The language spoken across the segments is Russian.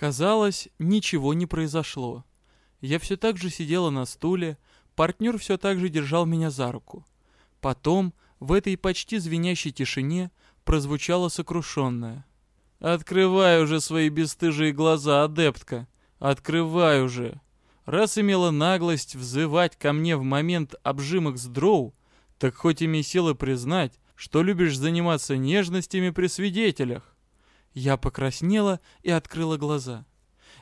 Казалось, ничего не произошло. Я все так же сидела на стуле, партнер все так же держал меня за руку. Потом, в этой почти звенящей тишине, прозвучало сокрушенное. «Открывай уже свои бесстыжие глаза, адептка! Открывай уже!» Раз имела наглость взывать ко мне в момент обжимок с дроу, так хоть имей силы признать, что любишь заниматься нежностями при свидетелях. Я покраснела и открыла глаза.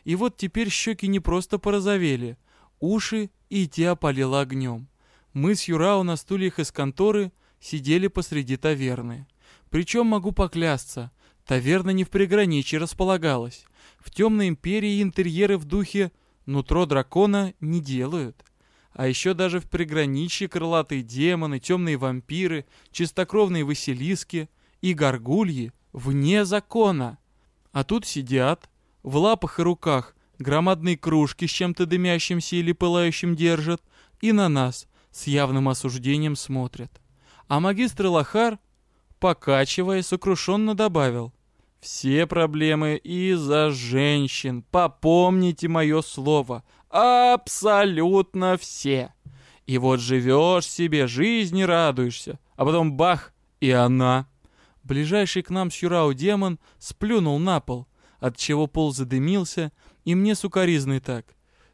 И вот теперь щеки не просто порозовели, уши и те опалило огнем. Мы с Юрао на стульях из конторы сидели посреди таверны. Причем могу поклясться, таверна не в приграничье располагалась. В темной империи интерьеры в духе «нутро дракона» не делают. А еще даже в приграничье крылатые демоны, темные вампиры, чистокровные василиски и горгульи вне закона. А тут сидят, в лапах и руках громадные кружки с чем-то дымящимся или пылающим держат, и на нас с явным осуждением смотрят. А магистр Лохар, покачивая, сокрушенно добавил. «Все проблемы из-за женщин. Попомните мое слово. Абсолютно все. И вот живешь себе, жизни радуешься, а потом бах, и она». Ближайший к нам с Юрау демон сплюнул на пол, отчего пол задымился, и мне сукоризный так.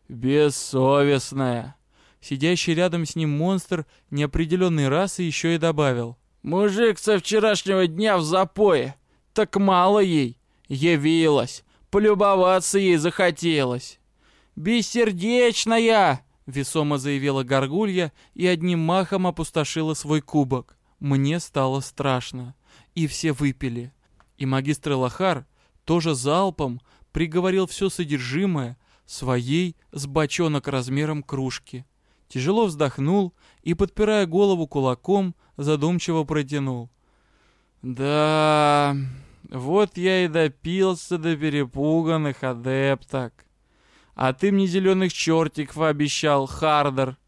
«Бессовестная!» Сидящий рядом с ним монстр неопределенной расы еще и добавил. «Мужик со вчерашнего дня в запое. Так мало ей. Явилась. Полюбоваться ей захотелось». «Бессердечная!» — весомо заявила Горгулья и одним махом опустошила свой кубок. Мне стало страшно. И все выпили. И магистр Лохар тоже залпом приговорил все содержимое своей с бочонок размером кружки. Тяжело вздохнул и, подпирая голову кулаком, задумчиво протянул. «Да, вот я и допился до перепуганных адепток. А ты мне зеленых чертиков обещал, Хардер!»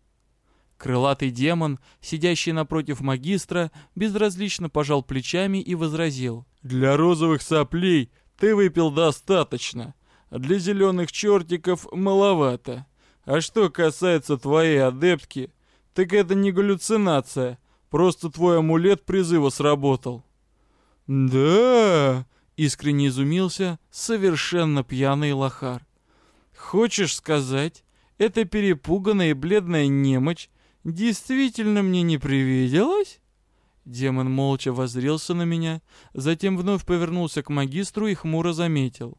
Крылатый демон, сидящий напротив магистра, безразлично пожал плечами и возразил. «Для розовых соплей ты выпил достаточно, а для зеленых чертиков маловато. А что касается твоей адептки, так это не галлюцинация, просто твой амулет призыва сработал». «Да?» — искренне изумился совершенно пьяный лохар. «Хочешь сказать, эта перепуганная и бледная немочь действительно мне не привиделось?» Демон молча воззрелся на меня, затем вновь повернулся к магистру и хмуро заметил.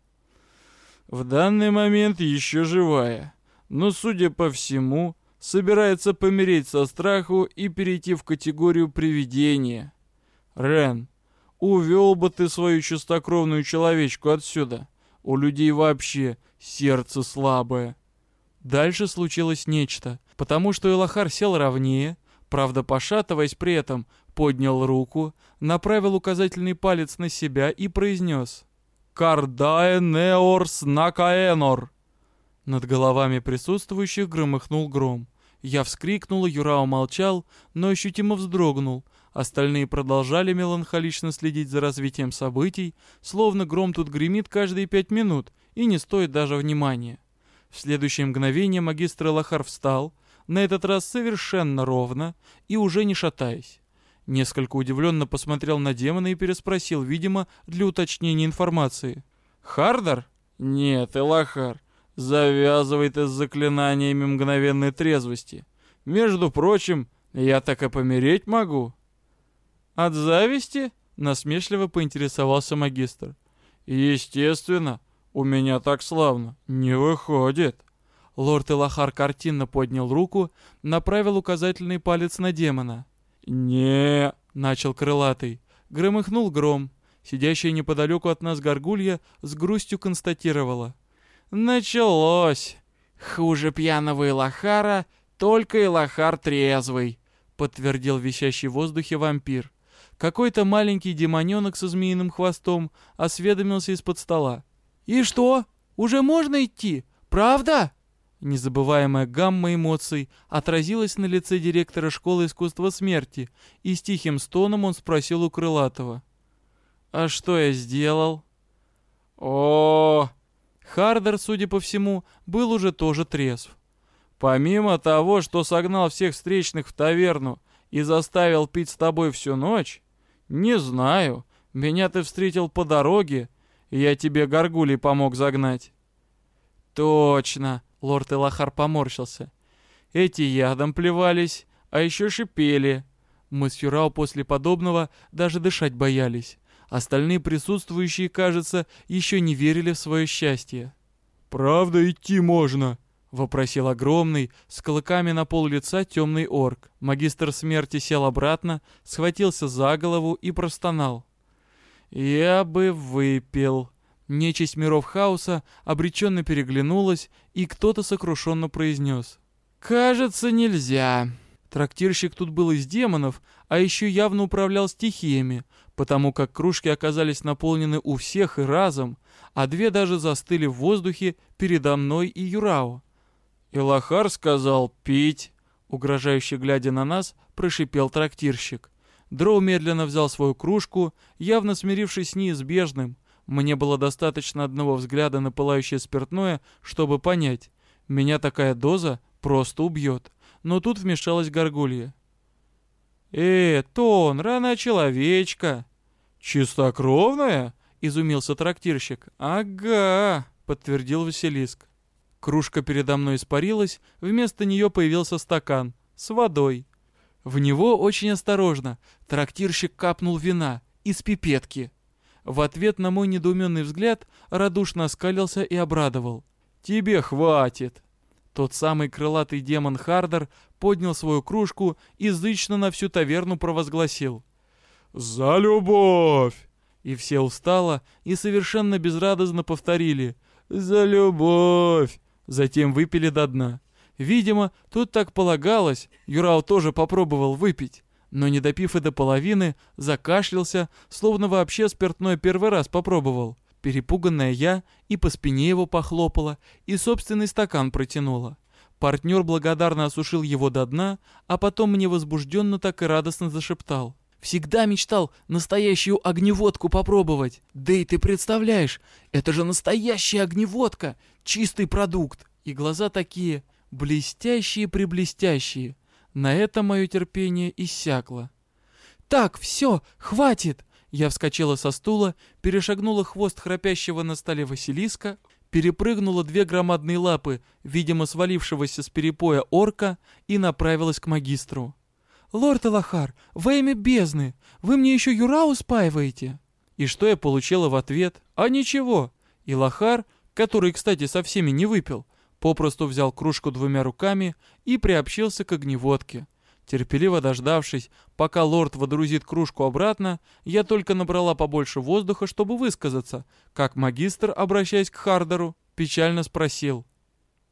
«В данный момент еще живая, но, судя по всему, собирается помереть со страху и перейти в категорию привидения. Рен, увел бы ты свою чистокровную человечку отсюда. У людей вообще сердце слабое». Дальше случилось нечто, потому что Элахар сел ровнее, правда пошатываясь при этом, поднял руку, направил указательный палец на себя и произнес «Кардаэнеорс накаэнор». Над головами присутствующих громыхнул гром. Я вскрикнул, Юрао молчал, но ощутимо вздрогнул. Остальные продолжали меланхолично следить за развитием событий, словно гром тут гремит каждые пять минут и не стоит даже внимания. В следующее мгновение магистр Лохар встал, на этот раз совершенно ровно и уже не шатаясь. Несколько удивленно посмотрел на демона и переспросил, видимо, для уточнения информации. «Хардар?» «Нет, Элахар, завязывай ты с заклинаниями мгновенной трезвости. Между прочим, я так и помереть могу». «От зависти?» — насмешливо поинтересовался магистр. «Естественно. У меня так славно. Не выходит. Лорд Элахар картинно поднял руку, направил указательный палец на демона. не начал крылатый. Громыхнул гром. Сидящая неподалеку от нас горгулья с грустью констатировала. «Началось! Хуже пьяного Элахара, только Элахар трезвый», подтвердил висящий в воздухе вампир. Какой-то маленький демоненок со змеиным хвостом осведомился из-под стола. «И что? Уже можно идти? Правда?» Незабываемая гамма эмоций отразилась на лице директора школы искусства смерти, и с тихим стоном он спросил у Крылатого. «А что я сделал?» «О, Хардер, судя по всему, был уже тоже трезв. «Помимо того, что согнал всех встречных в таверну и заставил пить с тобой всю ночь, не знаю, меня ты встретил по дороге, и я тебе горгулей помог загнать». «Точно!» — лорд Элахар поморщился. «Эти ядом плевались, а еще шипели». Мы с Юрау после подобного даже дышать боялись. Остальные присутствующие, кажется, еще не верили в свое счастье. «Правда идти можно?» — вопросил огромный, с клыками на пол лица темный орк. Магистр смерти сел обратно, схватился за голову и простонал. «Я бы выпил». Нечисть миров хаоса обреченно переглянулась, и кто-то сокрушенно произнес. «Кажется, нельзя». Трактирщик тут был из демонов, а еще явно управлял стихиями, потому как кружки оказались наполнены у всех и разом, а две даже застыли в воздухе передо мной и Юрао. «Илахар сказал пить», — угрожающе глядя на нас, прошипел трактирщик. Дроу медленно взял свою кружку, явно смирившись с неизбежным. Мне было достаточно одного взгляда на пылающее спиртное, чтобы понять, меня такая доза просто убьет. Но тут вмешалась горгулья. «Э, Тон, рана человечка!» «Чистокровная?» — изумился трактирщик. «Ага», — подтвердил Василиск. Кружка передо мной испарилась, вместо нее появился стакан с водой. В него очень осторожно трактирщик капнул вина из пипетки. В ответ на мой недоуменный взгляд радушно оскалился и обрадовал. «Тебе хватит!» Тот самый крылатый демон Хардер поднял свою кружку и зычно на всю таверну провозгласил. «За любовь!» И все устало и совершенно безрадостно повторили «За любовь!» Затем выпили до дна. Видимо, тут так полагалось, Юрау тоже попробовал выпить, но не допив и до половины, закашлялся, словно вообще спиртное первый раз попробовал. Перепуганная я и по спине его похлопала, и собственный стакан протянула. Партнер благодарно осушил его до дна, а потом мне возбужденно так и радостно зашептал. «Всегда мечтал настоящую огневодку попробовать. Да и ты представляешь, это же настоящая огневодка, чистый продукт. И глаза такие блестящие-преблестящие. На это мое терпение иссякло. «Так, все, хватит!» Я вскочила со стула, перешагнула хвост храпящего на столе Василиска, перепрыгнула две громадные лапы, видимо, свалившегося с перепоя орка, и направилась к магистру. «Лорд Элахар, во имя бездны, вы мне еще Юрау спаиваете?» И что я получила в ответ? А ничего. Илахар, который, кстати, со всеми не выпил, попросту взял кружку двумя руками и приобщился к огневодке. Терпеливо дождавшись, пока лорд водрузит кружку обратно, я только набрала побольше воздуха, чтобы высказаться, как магистр, обращаясь к Хардеру, печально спросил.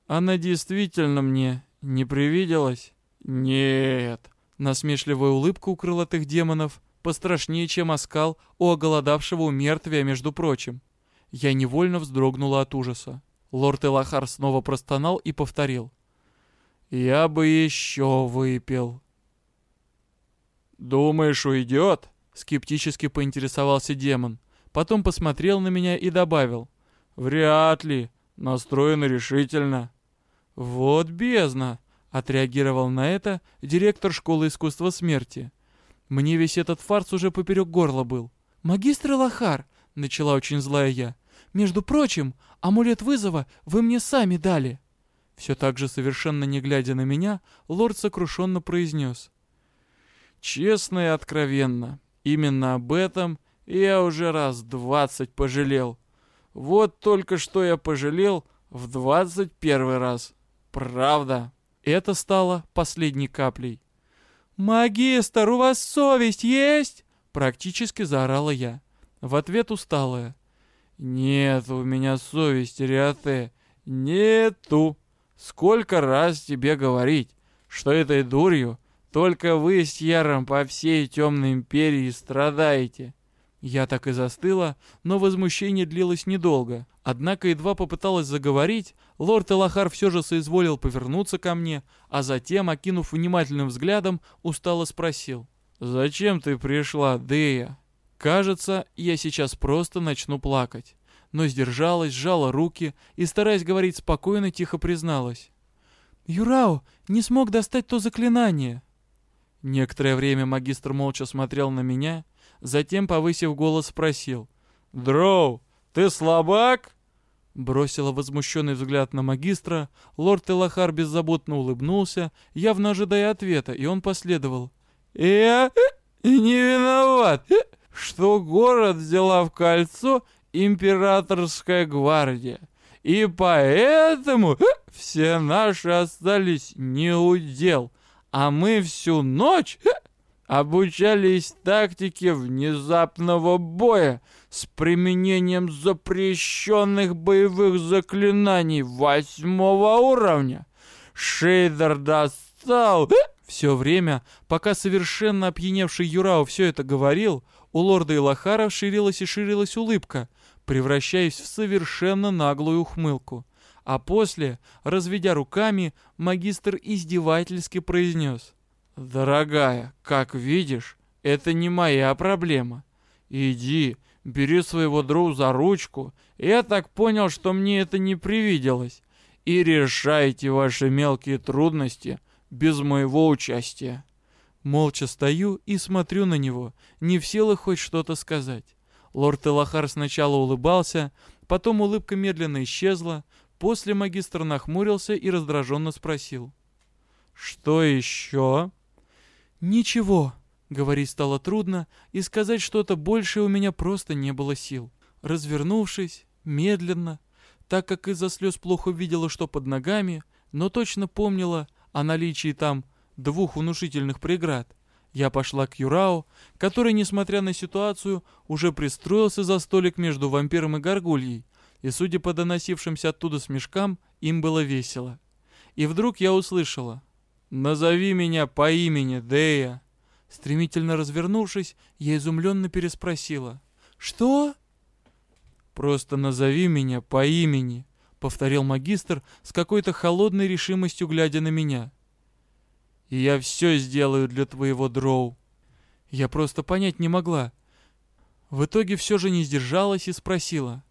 «Она действительно мне не привиделась?» «Нет». Насмешливая улыбка у крылатых демонов пострашнее, чем оскал у оголодавшего умертвия, между прочим. Я невольно вздрогнула от ужаса. Лорд Элахар снова простонал и повторил. «Я бы еще выпил». «Думаешь, уйдет?» — скептически поинтересовался демон. Потом посмотрел на меня и добавил. «Вряд ли. Настроен решительно». «Вот бездна!» — отреагировал на это директор школы искусства смерти. Мне весь этот фарс уже поперек горла был. «Магистр Лохар!» — начала очень злая я. «Между прочим, амулет вызова вы мне сами дали». Все так же совершенно не глядя на меня, лорд сокрушенно произнес. Честно и откровенно, именно об этом я уже раз двадцать пожалел. Вот только что я пожалел в двадцать первый раз. Правда. Это стало последней каплей. «Магистр, у вас совесть есть?» Практически заорала я. В ответ усталая. «Нет у меня совести, Риате, нету. Сколько раз тебе говорить, что этой дурью только вы с Яром по всей темной империи страдаете». Я так и застыла, но возмущение длилось недолго. Однако едва попыталась заговорить, лорд Элахар все же соизволил повернуться ко мне, а затем, окинув внимательным взглядом, устало спросил. «Зачем ты пришла, Дея?» Кажется, я сейчас просто начну плакать. но сдержалась, сжала руки и, стараясь говорить спокойно, тихо призналась. «Юрао не смог достать то заклинание». Некоторое время магистр молча смотрел на меня, затем, повысив голос, спросил. «Дроу, ты слабак?» Бросила возмущенный взгляд на магистра, лорд Элахар беззаботно улыбнулся, явно ожидая ответа, и он последовал. «Я не виноват, что город взяла в кольцо императорская гвардия, и поэтому все наши остались не у дел, а мы всю ночь обучались тактике внезапного боя с применением запрещенных боевых заклинаний восьмого уровня. Шейдер достал... Все время, пока совершенно опьяневший Юрао все это говорил, у лорда Илахара ширилась и ширилась улыбка, превращаясь в совершенно наглую ухмылку. А после, разведя руками, магистр издевательски произнес. «Дорогая, как видишь, это не моя проблема. Иди, бери своего друга за ручку, я так понял, что мне это не привиделось, и решайте ваши мелкие трудности без моего участия». Молча стою и смотрю на него, не в силах хоть что-то сказать. Лорд Элахар сначала улыбался, потом улыбка медленно исчезла, после магистр нахмурился и раздраженно спросил. «Что еще?» «Ничего», — говорить стало трудно, и сказать что-то большее у меня просто не было сил. Развернувшись, медленно, так как из-за слез плохо видела, что под ногами, но точно помнила о наличии там двух внушительных преград, я пошла к Юрао, который, несмотря на ситуацию, уже пристроился за столик между вампиром и горгульей, и, судя по доносившимся оттуда смешкам, им было весело. И вдруг я услышала «Назови меня по имени, Дея!» Стремительно развернувшись, я изумленно переспросила «Что?» «Просто назови меня по имени», — повторил магистр с какой-то холодной решимостью, глядя на меня и я все сделаю для твоего дроу». Я просто понять не могла. В итоге все же не сдержалась и спросила.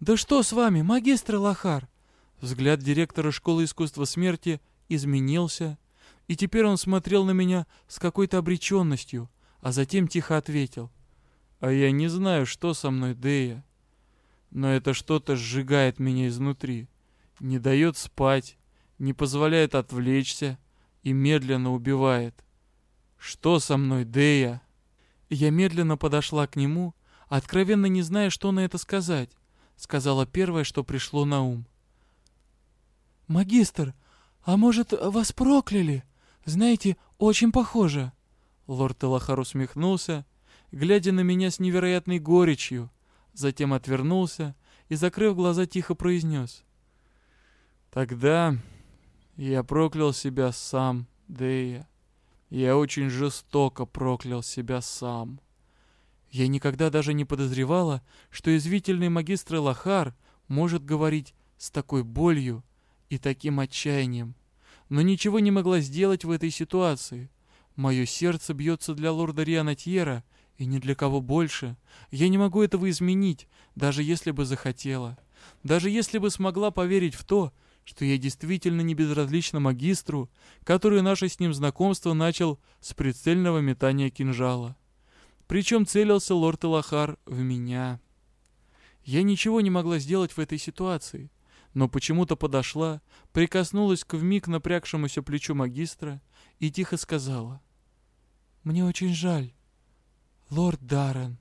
«Да что с вами, магистр Лохар?» Взгляд директора школы искусства смерти изменился, и теперь он смотрел на меня с какой-то обреченностью, а затем тихо ответил. «А я не знаю, что со мной, Дея, но это что-то сжигает меня изнутри, не дает спать, не позволяет отвлечься, и медленно убивает. Что со мной, Дея? Я медленно подошла к нему, откровенно не зная, что на это сказать. Сказала первое, что пришло на ум. «Магистр, а может, вас прокляли? Знаете, очень похоже». Лорд Элахар усмехнулся, глядя на меня с невероятной горечью, затем отвернулся и, закрыв глаза, тихо произнес. «Тогда я проклял себя сам, Дея. Я очень жестоко проклял себя сам. Я никогда даже не подозревала, что извительный магистр Лахар может говорить с такой болью и таким отчаянием. Но ничего не могла сделать в этой ситуации. Мое сердце бьется для лорда Рианатьера и ни для кого больше. Я не могу этого изменить, даже если бы захотела. Даже если бы смогла поверить в то, что я действительно не безразлична магистру, который наше с ним знакомство начал с прицельного метания кинжала. Причем целился лорд Элахар в меня. Я ничего не могла сделать в этой ситуации, но почему-то подошла, прикоснулась к вмиг напрягшемуся плечу магистра и тихо сказала. «Мне очень жаль, лорд Даррен».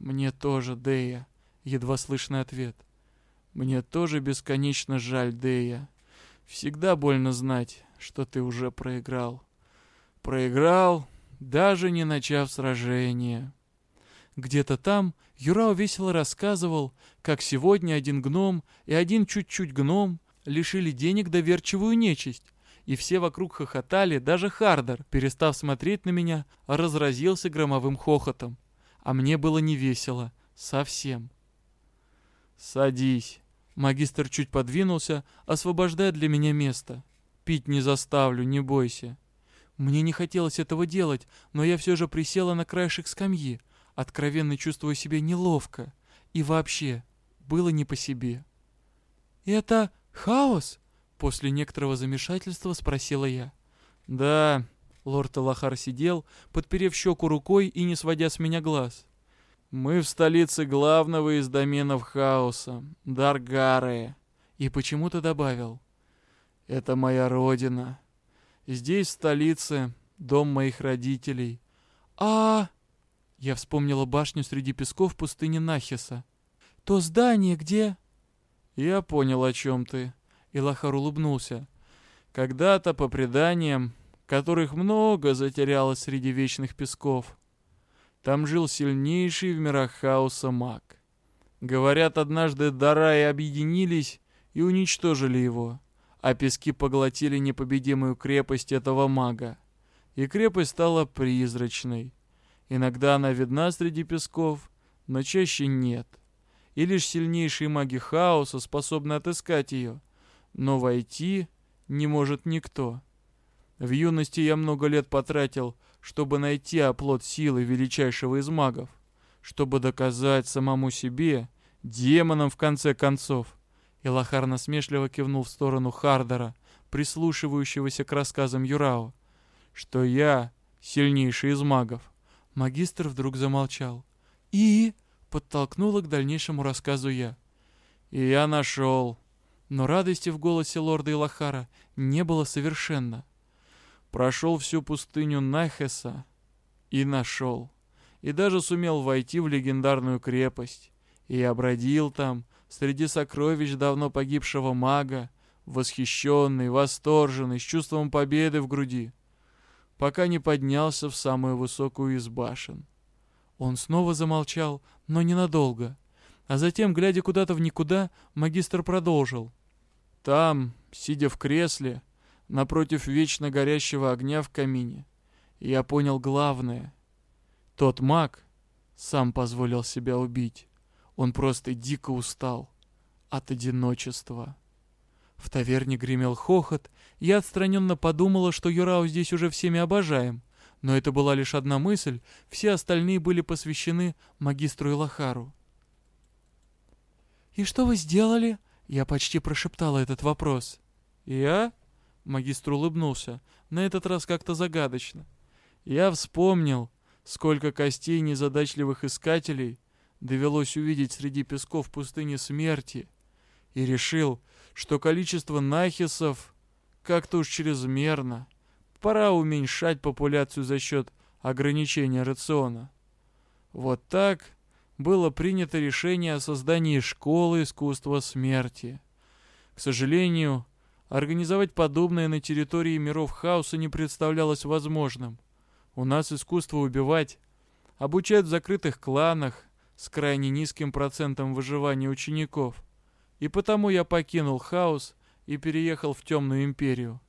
«Мне тоже, Дея», — едва слышный ответ. Мне тоже бесконечно жаль, Дея. Всегда больно знать, что ты уже проиграл. Проиграл, даже не начав сражение. Где-то там Юрао весело рассказывал, как сегодня один гном и один чуть-чуть гном лишили денег доверчивую нечисть, и все вокруг хохотали, даже Хардер, перестав смотреть на меня, разразился громовым хохотом. А мне было не весело. Совсем. «Садись», Магистр чуть подвинулся, освобождая для меня место. «Пить не заставлю, не бойся». Мне не хотелось этого делать, но я все же присела на краешек скамьи, откровенно чувствуя себя неловко. И вообще, было не по себе. «Это хаос?» — после некоторого замешательства спросила я. «Да», — лорд Элахар сидел, подперев щеку рукой и не сводя с меня глаз. «Мы в столице главного из доменов хаоса, Даргары». И почему-то добавил. «Это моя родина. Здесь, в столице, дом моих родителей». «А...» Я вспомнила башню среди песков пустыни Нахиса. «То здание где?» «Я понял, о чем ты». Илахар улыбнулся. «Когда-то, по преданиям, которых много затерялось среди вечных песков, там жил сильнейший в мирах хаоса маг. Говорят, однажды Дараи объединились и уничтожили его, а пески поглотили непобедимую крепость этого мага. И крепость стала призрачной. Иногда она видна среди песков, но чаще нет. И лишь сильнейшие маги хаоса способны отыскать ее, но войти не может никто. В юности я много лет потратил, чтобы найти оплот силы величайшего из магов, чтобы доказать самому себе, демонам в конце концов. Илахар насмешливо кивнул в сторону Хардера, прислушивающегося к рассказам Юрао, что я сильнейший из магов. Магистр вдруг замолчал. «И?» — подтолкнула к дальнейшему рассказу я. «И я нашел». Но радости в голосе лорда Илахара не было совершенно. Прошел всю пустыню Нахеса и нашел. И даже сумел войти в легендарную крепость. И я там, среди сокровищ давно погибшего мага, восхищенный, восторженный, с чувством победы в груди, пока не поднялся в самую высокую из башен. Он снова замолчал, но ненадолго. А затем, глядя куда-то в никуда, магистр продолжил. Там, сидя в кресле, напротив вечно горящего огня в камине, я понял главное. Тот маг сам позволил себя убить. Он просто дико устал от одиночества. В таверне гремел хохот, я отстраненно подумала, что Юрау здесь уже всеми обожаем. Но это была лишь одна мысль, все остальные были посвящены магистру Илахару. «И что вы сделали?» Я почти прошептала этот вопрос. «Я?» Магистр улыбнулся, на этот раз как-то загадочно. «Я вспомнил, сколько костей незадачливых искателей довелось увидеть среди песков пустыни смерти, и решил, что количество нахисов как-то уж чрезмерно. Пора уменьшать популяцию за счет ограничения рациона. Вот так было принято решение о создании школы искусства смерти. К сожалению, организовать подобное на территории миров хаоса не представлялось возможным. У нас искусство убивать обучают в закрытых кланах с крайне низким процентом выживания учеников. И потому я покинул хаос и переехал в темную империю.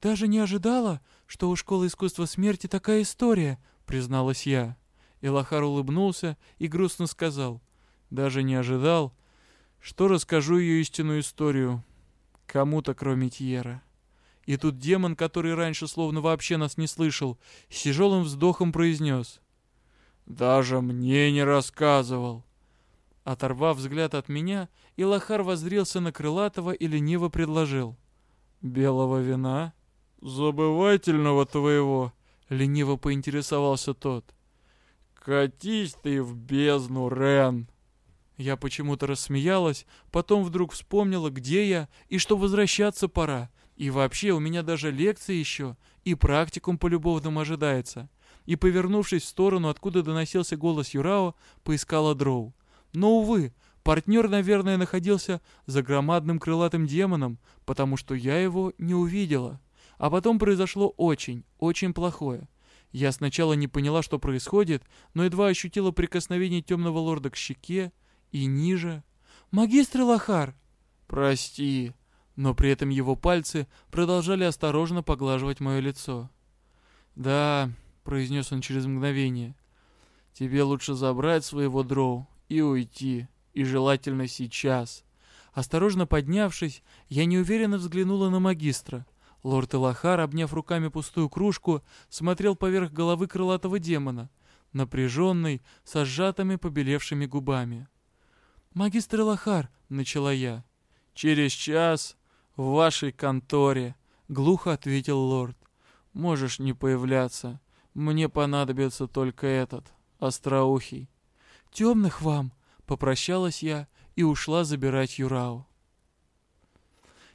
«Даже не ожидала, что у школы искусства смерти такая история», — призналась я. Илахар улыбнулся и грустно сказал. «Даже не ожидал, что расскажу ее истинную историю кому-то, кроме Тьера». И тут демон, который раньше словно вообще нас не слышал, с тяжелым вздохом произнес. «Даже мне не рассказывал». Оторвав взгляд от меня, Илахар воззрился на Крылатого и лениво предложил. «Белого вина?» «Забывательного твоего», — лениво поинтересовался тот. «Катись ты в бездну, Рен!» Я почему-то рассмеялась, потом вдруг вспомнила, где я, и что возвращаться пора. И вообще, у меня даже лекции еще, и практикум по любовным ожидается. И, повернувшись в сторону, откуда доносился голос Юрао, поискала дроу. Но, увы, партнер, наверное, находился за громадным крылатым демоном, потому что я его не увидела. А потом произошло очень, очень плохое. Я сначала не поняла, что происходит, но едва ощутила прикосновение темного лорда к щеке и ниже. «Магистр Лохар!» «Прости!» Но при этом его пальцы продолжали осторожно поглаживать мое лицо. «Да», — произнес он через мгновение, — «тебе лучше забрать своего дроу и уйти, и желательно сейчас. Осторожно поднявшись, я неуверенно взглянула на магистра. Лорд Элахар, обняв руками пустую кружку, смотрел поверх головы крылатого демона, напряженный, со сжатыми побелевшими губами. «Магистр Лохар», — начала я. «Через час в вашей конторе», — глухо ответил лорд. «Можешь не появляться. Мне понадобится только этот, остроухий». «Темных вам», — попрощалась я и ушла забирать Юрау.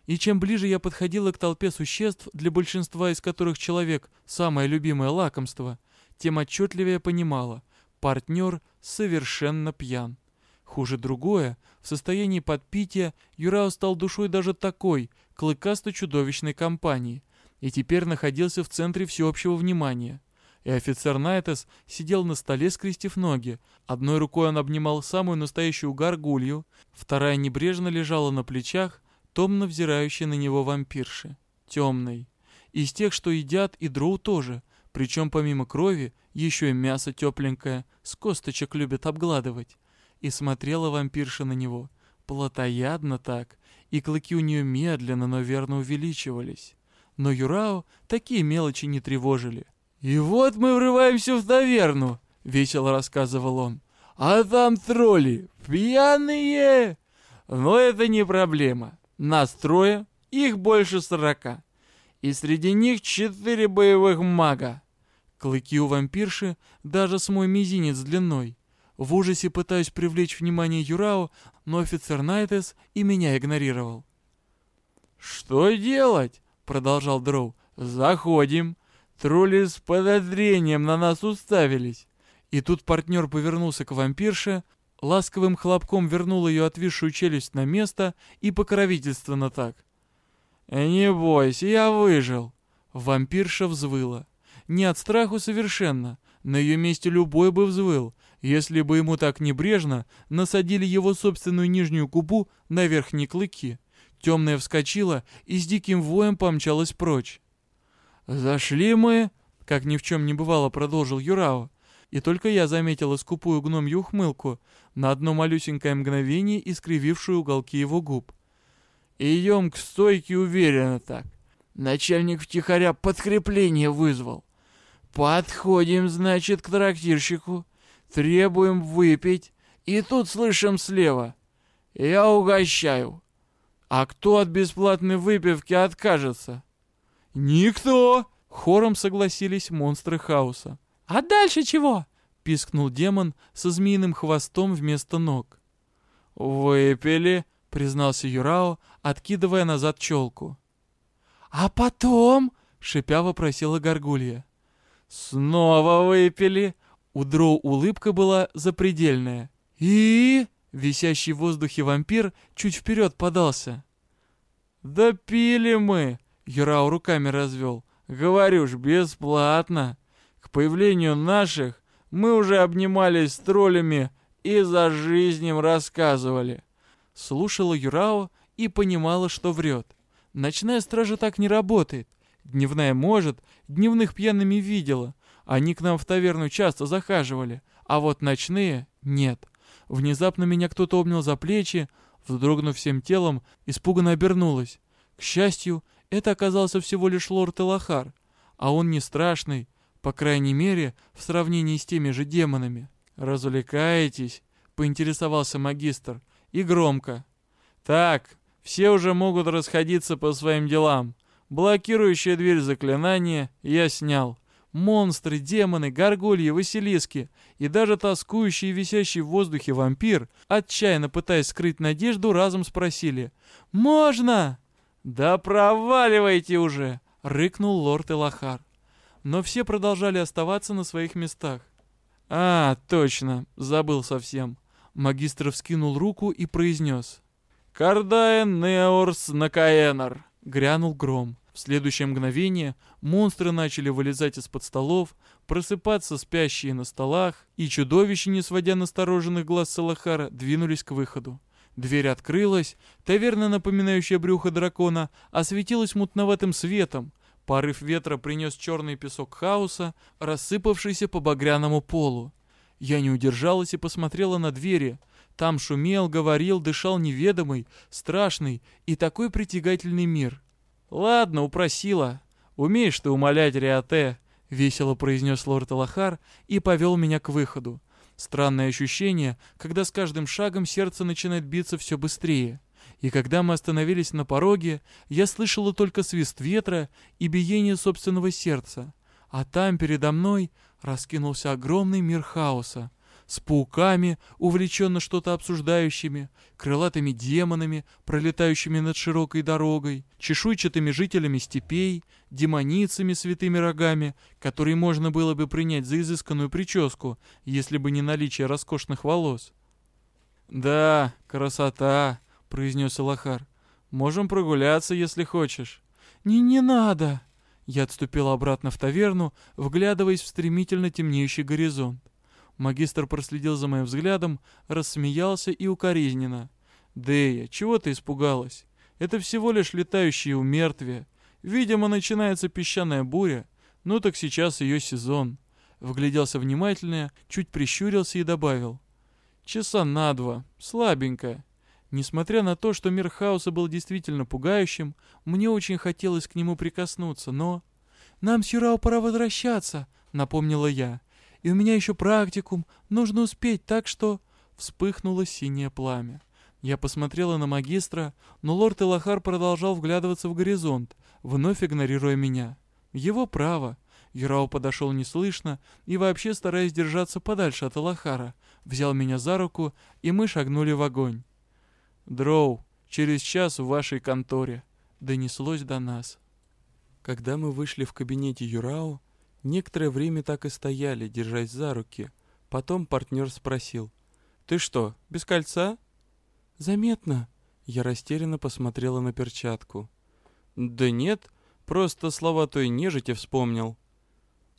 И чем ближе я подходила к толпе существ, для большинства из которых человек — самое любимое лакомство, тем отчетливее понимала — партнер совершенно пьян. Хуже другое, в состоянии подпития Юрао стал душой даже такой, клыкасто-чудовищной компании, и теперь находился в центре всеобщего внимания. И офицер Найтес сидел на столе, скрестив ноги. Одной рукой он обнимал самую настоящую гаргулью, вторая небрежно лежала на плечах, томно взирающей на него вампирши. Темной. Из тех, что едят, и дроу тоже. Причем помимо крови, еще и мясо тепленькое, с косточек любят обгладывать. И смотрела вампирша на него. Плотоядно так. И клыки у нее медленно, но верно увеличивались. Но Юрао такие мелочи не тревожили. «И вот мы врываемся в таверну», — весело рассказывал он. «А там тролли, пьяные!» «Но это не проблема. Нас трое, их больше сорока. И среди них четыре боевых мага». Клыки у вампирши даже с мой мизинец длиной. В ужасе пытаюсь привлечь внимание Юрао, но офицер Найтес и меня игнорировал. «Что делать?» — продолжал Дроу. «Заходим. Тролли с подозрением на нас уставились». И тут партнер повернулся к вампирше, ласковым хлопком вернул ее отвисшую челюсть на место и покровительственно так. «Не бойся, я выжил». Вампирша взвыла. Не от страху совершенно. На ее месте любой бы взвыл, если бы ему так небрежно насадили его собственную нижнюю губу на верхние клыки. Темная вскочила и с диким воем помчалась прочь. «Зашли мы», — как ни в чем не бывало, продолжил Юрао. И только я заметила скупую гномью ухмылку, на одно малюсенькое мгновение искривившую уголки его губ. «Идем к стойке уверенно так. Начальник втихаря подкрепление вызвал. Подходим, значит, к трактирщику, требуем выпить, и тут слышим слева. Я угощаю. А кто от бесплатной выпивки откажется? Никто! Хором согласились монстры хаоса. «А дальше чего?» — пискнул демон со змеиным хвостом вместо ног. «Выпили», — признался Юрао, откидывая назад челку. «А потом?» — шипя вопросила Горгулья. «Снова выпили!» У Дроу улыбка была запредельная. «И?» — висящий в воздухе вампир чуть вперед подался. «Да пили мы!» — Юрау руками развел. «Говорю ж, бесплатно!» К появлению наших мы уже обнимались с троллями и за жизнь рассказывали. Слушала Юрао и понимала, что врет. Ночная стража так не работает. Дневная может, дневных пьяными видела. Они к нам в таверну часто захаживали, а вот ночные — нет. Внезапно меня кто-то обнял за плечи, вздрогнув всем телом, испуганно обернулась. К счастью, это оказался всего лишь лорд Элахар, а он не страшный, по крайней мере, в сравнении с теми же демонами. «Развлекаетесь?» — поинтересовался магистр. И громко. «Так, все уже могут расходиться по своим делам. Блокирующая дверь заклинания я снял. Монстры, демоны, горгульи, василиски и даже тоскующий и висящий в воздухе вампир, отчаянно пытаясь скрыть надежду, разом спросили «Можно?» «Да проваливайте уже!» — рыкнул лорд Элахар но все продолжали оставаться на своих местах. «А, точно, забыл совсем». Магистр вскинул руку и произнес. «Кардаен Неорс Накаэнар!» — грянул гром. В следующее мгновение монстры начали вылезать из-под столов, просыпаться спящие на столах, и чудовища, не сводя настороженных глаз Салахара, двинулись к выходу. Дверь открылась, таверна, напоминающая брюхо дракона, осветилась мутноватым светом, Порыв ветра принес черный песок хаоса, рассыпавшийся по багряному полу. Я не удержалась и посмотрела на двери. Там шумел, говорил, дышал неведомый, страшный и такой притягательный мир. «Ладно, упросила. Умеешь ты умолять, Риате», — весело произнес лорд Алахар и повел меня к выходу. Странное ощущение, когда с каждым шагом сердце начинает биться все быстрее. И когда мы остановились на пороге, я слышала только свист ветра и биение собственного сердца. А там, передо мной, раскинулся огромный мир хаоса с пауками, увлеченно что-то обсуждающими, крылатыми демонами, пролетающими над широкой дорогой, чешуйчатыми жителями степей, демоницами с витыми рогами, которые можно было бы принять за изысканную прическу, если бы не наличие роскошных волос. «Да, красота», — произнес Элахар. «Можем прогуляться, если хочешь». «Не, не надо!» Я отступил обратно в таверну, вглядываясь в стремительно темнеющий горизонт. Магистр проследил за моим взглядом, рассмеялся и укоризненно. «Дея, чего ты испугалась? Это всего лишь летающие умертвия. Видимо, начинается песчаная буря. Ну так сейчас ее сезон». Вгляделся внимательнее, чуть прищурился и добавил. «Часа на два. Слабенько». Несмотря на то, что мир хаоса был действительно пугающим, мне очень хотелось к нему прикоснуться, но... «Нам с Юрау пора возвращаться», — напомнила я и у меня еще практикум, нужно успеть, так что...» Вспыхнуло синее пламя. Я посмотрела на магистра, но лорд Элахар продолжал вглядываться в горизонт, вновь игнорируя меня. Его право. Юрау подошел неслышно и вообще стараясь держаться подальше от Элахара, взял меня за руку, и мы шагнули в огонь. «Дроу, через час в вашей конторе», — донеслось до нас. Когда мы вышли в кабинете Юрау, Некоторое время так и стояли, держась за руки. Потом партнер спросил. «Ты что, без кольца?» «Заметно». Я растерянно посмотрела на перчатку. «Да нет, просто слова той нежити вспомнил».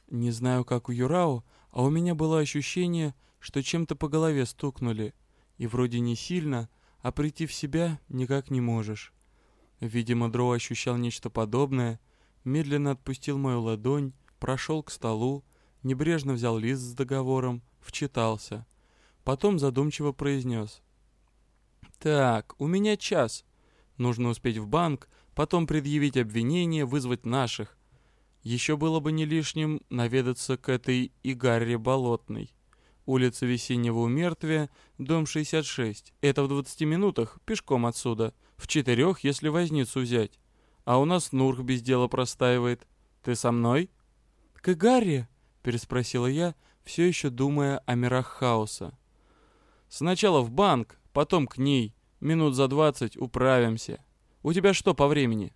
Не знаю, как у Юрао, а у меня было ощущение, что чем-то по голове стукнули. И вроде не сильно, а прийти в себя никак не можешь. Видимо, Дро ощущал нечто подобное, медленно отпустил мою ладонь, прошел к столу, небрежно взял лист с договором, вчитался. Потом задумчиво произнес. «Так, у меня час. Нужно успеть в банк, потом предъявить обвинение, вызвать наших. Еще было бы не лишним наведаться к этой Игарре Болотной. Улица Весеннего Умертвия, дом 66. Это в 20 минутах, пешком отсюда. В четырех, если возницу взять. А у нас Нурх без дела простаивает. Ты со мной?» «К Гарри?» — переспросила я, все еще думая о мирах хаоса. «Сначала в банк, потом к ней. Минут за двадцать управимся. У тебя что по времени?»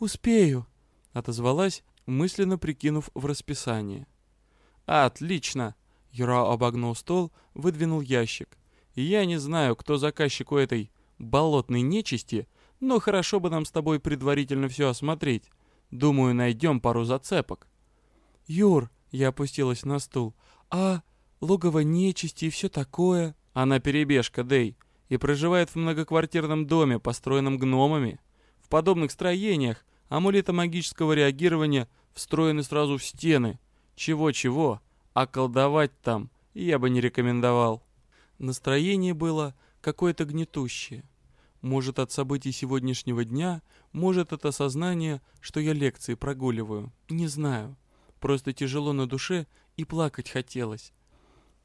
«Успею», — отозвалась, мысленно прикинув в расписание. «Отлично!» — Юра обогнул стол, выдвинул ящик. «Я не знаю, кто заказчик у этой болотной нечисти, но хорошо бы нам с тобой предварительно все осмотреть. Думаю, найдем пару зацепок». «Юр», — я опустилась на стул, — «а логово нечисти и все такое?» «Она перебежка, Дэй, и проживает в многоквартирном доме, построенном гномами. В подобных строениях амулеты магического реагирования встроены сразу в стены. Чего-чего, а колдовать там я бы не рекомендовал». Настроение было какое-то гнетущее. Может, от событий сегодняшнего дня, может, от осознания, что я лекции прогуливаю. Не знаю. Просто тяжело на душе и плакать хотелось.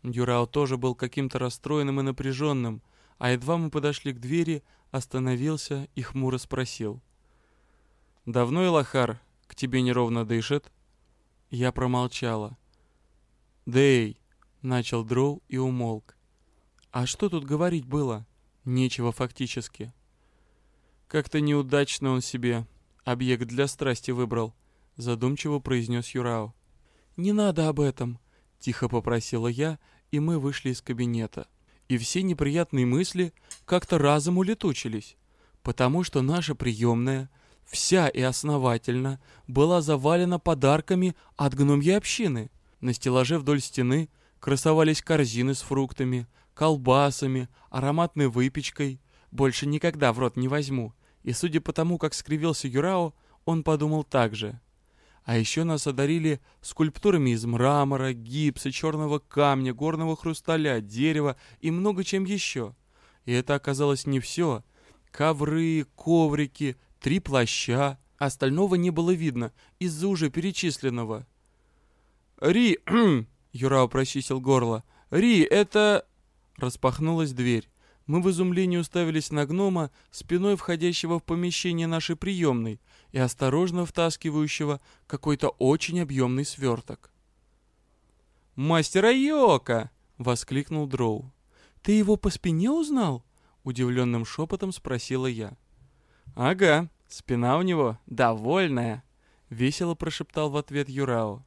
Юрао тоже был каким-то расстроенным и напряженным, а едва мы подошли к двери, остановился и хмуро спросил. «Давно, Элахар, к тебе неровно дышит?» Я промолчала. «Дэй!» — начал Дроу и умолк. «А что тут говорить было? Нечего фактически». Как-то неудачно он себе объект для страсти выбрал задумчиво произнес Юрао. «Не надо об этом», — тихо попросила я, и мы вышли из кабинета. И все неприятные мысли как-то разом улетучились, потому что наша приемная, вся и основательно, была завалена подарками от гномьей общины. На стеллаже вдоль стены красовались корзины с фруктами, колбасами, ароматной выпечкой. Больше никогда в рот не возьму. И судя по тому, как скривился Юрао, он подумал так же. А еще нас одарили скульптурами из мрамора, гипса, черного камня, горного хрусталя, дерева и много чем еще. И это оказалось не все. Ковры, коврики, три плаща. Остального не было видно из-за уже перечисленного. «Ри!» — Юрао прочистил горло. Ри, это...» Распахнулась дверь. Мы в изумлении уставились на гнома, спиной входящего в помещение нашей приемной и осторожно втаскивающего какой-то очень объемный сверток. «Мастер Айока!» — воскликнул Дроу. «Ты его по спине узнал?» — удивленным шепотом спросила я. «Ага, спина у него довольная», — весело прошептал в ответ Юрао.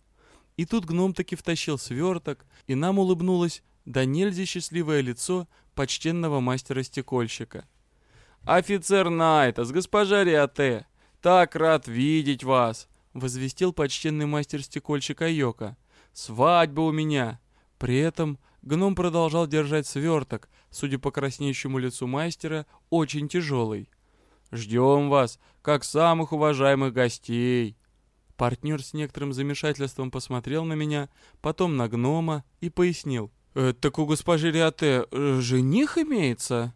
И тут гном таки втащил сверток, и нам улыбнулось да нельзя счастливое лицо почтенного мастера-стекольщика. «Офицер Найтас, госпожа Риате, так рад видеть вас!» — возвестил почтенный мастер-стекольщик Айока. «Свадьба у меня!» При этом гном продолжал держать сверток, судя по краснеющему лицу мастера, очень тяжелый. «Ждем вас, как самых уважаемых гостей!» Партнер с некоторым замешательством посмотрел на меня, потом на гнома и пояснил. «Э, «Так у госпожи Риате э, жених имеется?»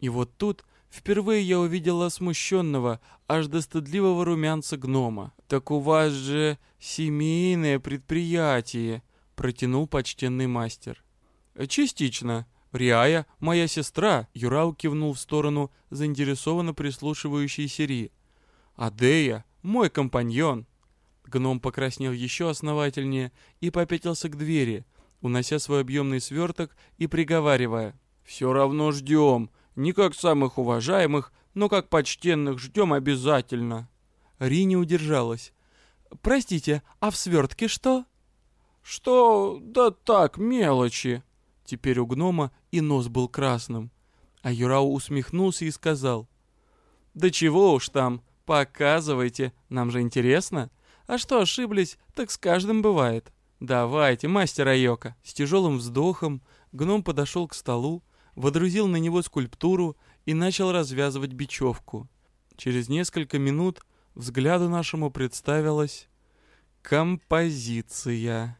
И вот тут впервые я увидела смущенного, аж до стыдливого румянца гнома. «Так у вас же семейное предприятие», — протянул почтенный мастер. «Частично. Риая, моя сестра», — Юрау кивнул в сторону заинтересованно прислушивающейся Ри. «Адея, мой компаньон». Гном покраснел еще основательнее и попятился к двери, унося свой объемный сверток и приговаривая. «Все равно ждем. Не как самых уважаемых, но как почтенных ждем обязательно». Ри удержалась. «Простите, а в свертке что?» «Что? Да так, мелочи». Теперь у гнома и нос был красным. А Юрау усмехнулся и сказал. «Да чего уж там, показывайте, нам же интересно. А что ошиблись, так с каждым бывает». «Давайте, мастер Айока!» С тяжелым вздохом гном подошел к столу, водрузил на него скульптуру и начал развязывать бечевку. Через несколько минут взгляду нашему представилась композиция.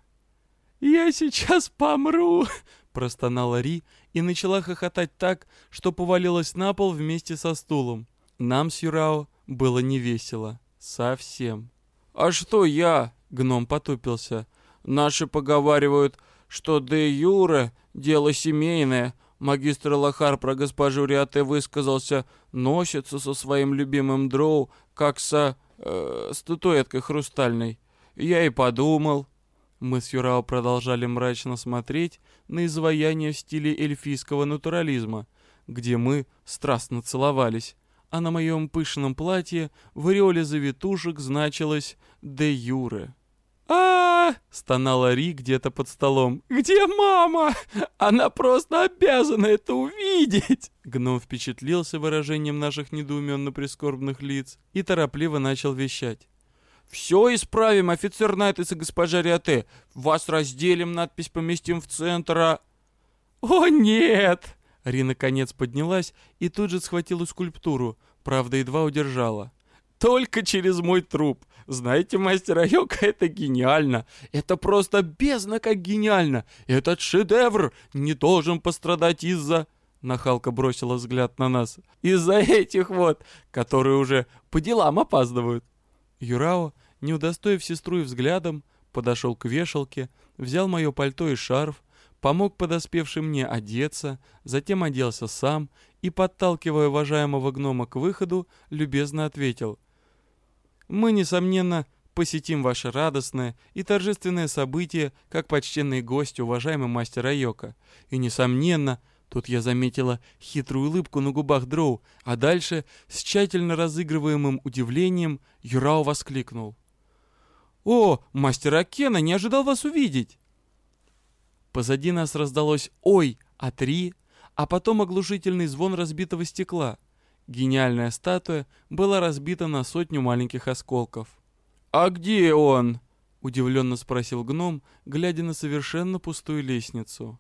«Я сейчас помру!» — простонала Ри и начала хохотать так, что повалилась на пол вместе со стулом. Нам с Юрао было невесело. Совсем. «А что я?» — гном потупился. Наши поговаривают, что де юре дело семейное. Магистр Лохар про госпожу Риате высказался, носится со своим любимым дроу, как со э, статуэткой хрустальной. Я и подумал. Мы с Юрао продолжали мрачно смотреть на изваяние в стиле эльфийского натурализма, где мы страстно целовались, а на моем пышном платье в ореоле завитушек значилось «де юре» а, стонала Ри где-то под столом. «Где мама? Она просто обязана это увидеть!» Гном впечатлился выражением наших недоуменно-прискорбных лиц и торопливо начал вещать. «Все исправим, офицер Найтес и госпожа Риате. Вас разделим, надпись поместим в центр, а...» «О, нет!» Ри наконец поднялась и тут же схватила скульптуру, правда, едва удержала. «Только через мой труп. Знаете, мастер Айока, это гениально. Это просто бездна как гениально. Этот шедевр не должен пострадать из-за... Нахалка бросила взгляд на нас. Из-за этих вот, которые уже по делам опаздывают. Юрао, не удостоив сестру и взглядом, подошел к вешалке, взял мое пальто и шарф, помог подоспевшим мне одеться, затем оделся сам и, подталкивая уважаемого гнома к выходу, любезно ответил. Мы, несомненно, посетим ваше радостное и торжественное событие, как почтенный гость, уважаемый мастер Айока. И, несомненно, тут я заметила хитрую улыбку на губах Дроу, а дальше, с тщательно разыгрываемым удивлением, Юрао воскликнул. «О, мастер Акена, не ожидал вас увидеть!» Позади нас раздалось «Ой!» а три, а потом оглушительный звон разбитого стекла — Гениальная статуя была разбита на сотню маленьких осколков. «А где он?» — удивленно спросил гном, глядя на совершенно пустую лестницу.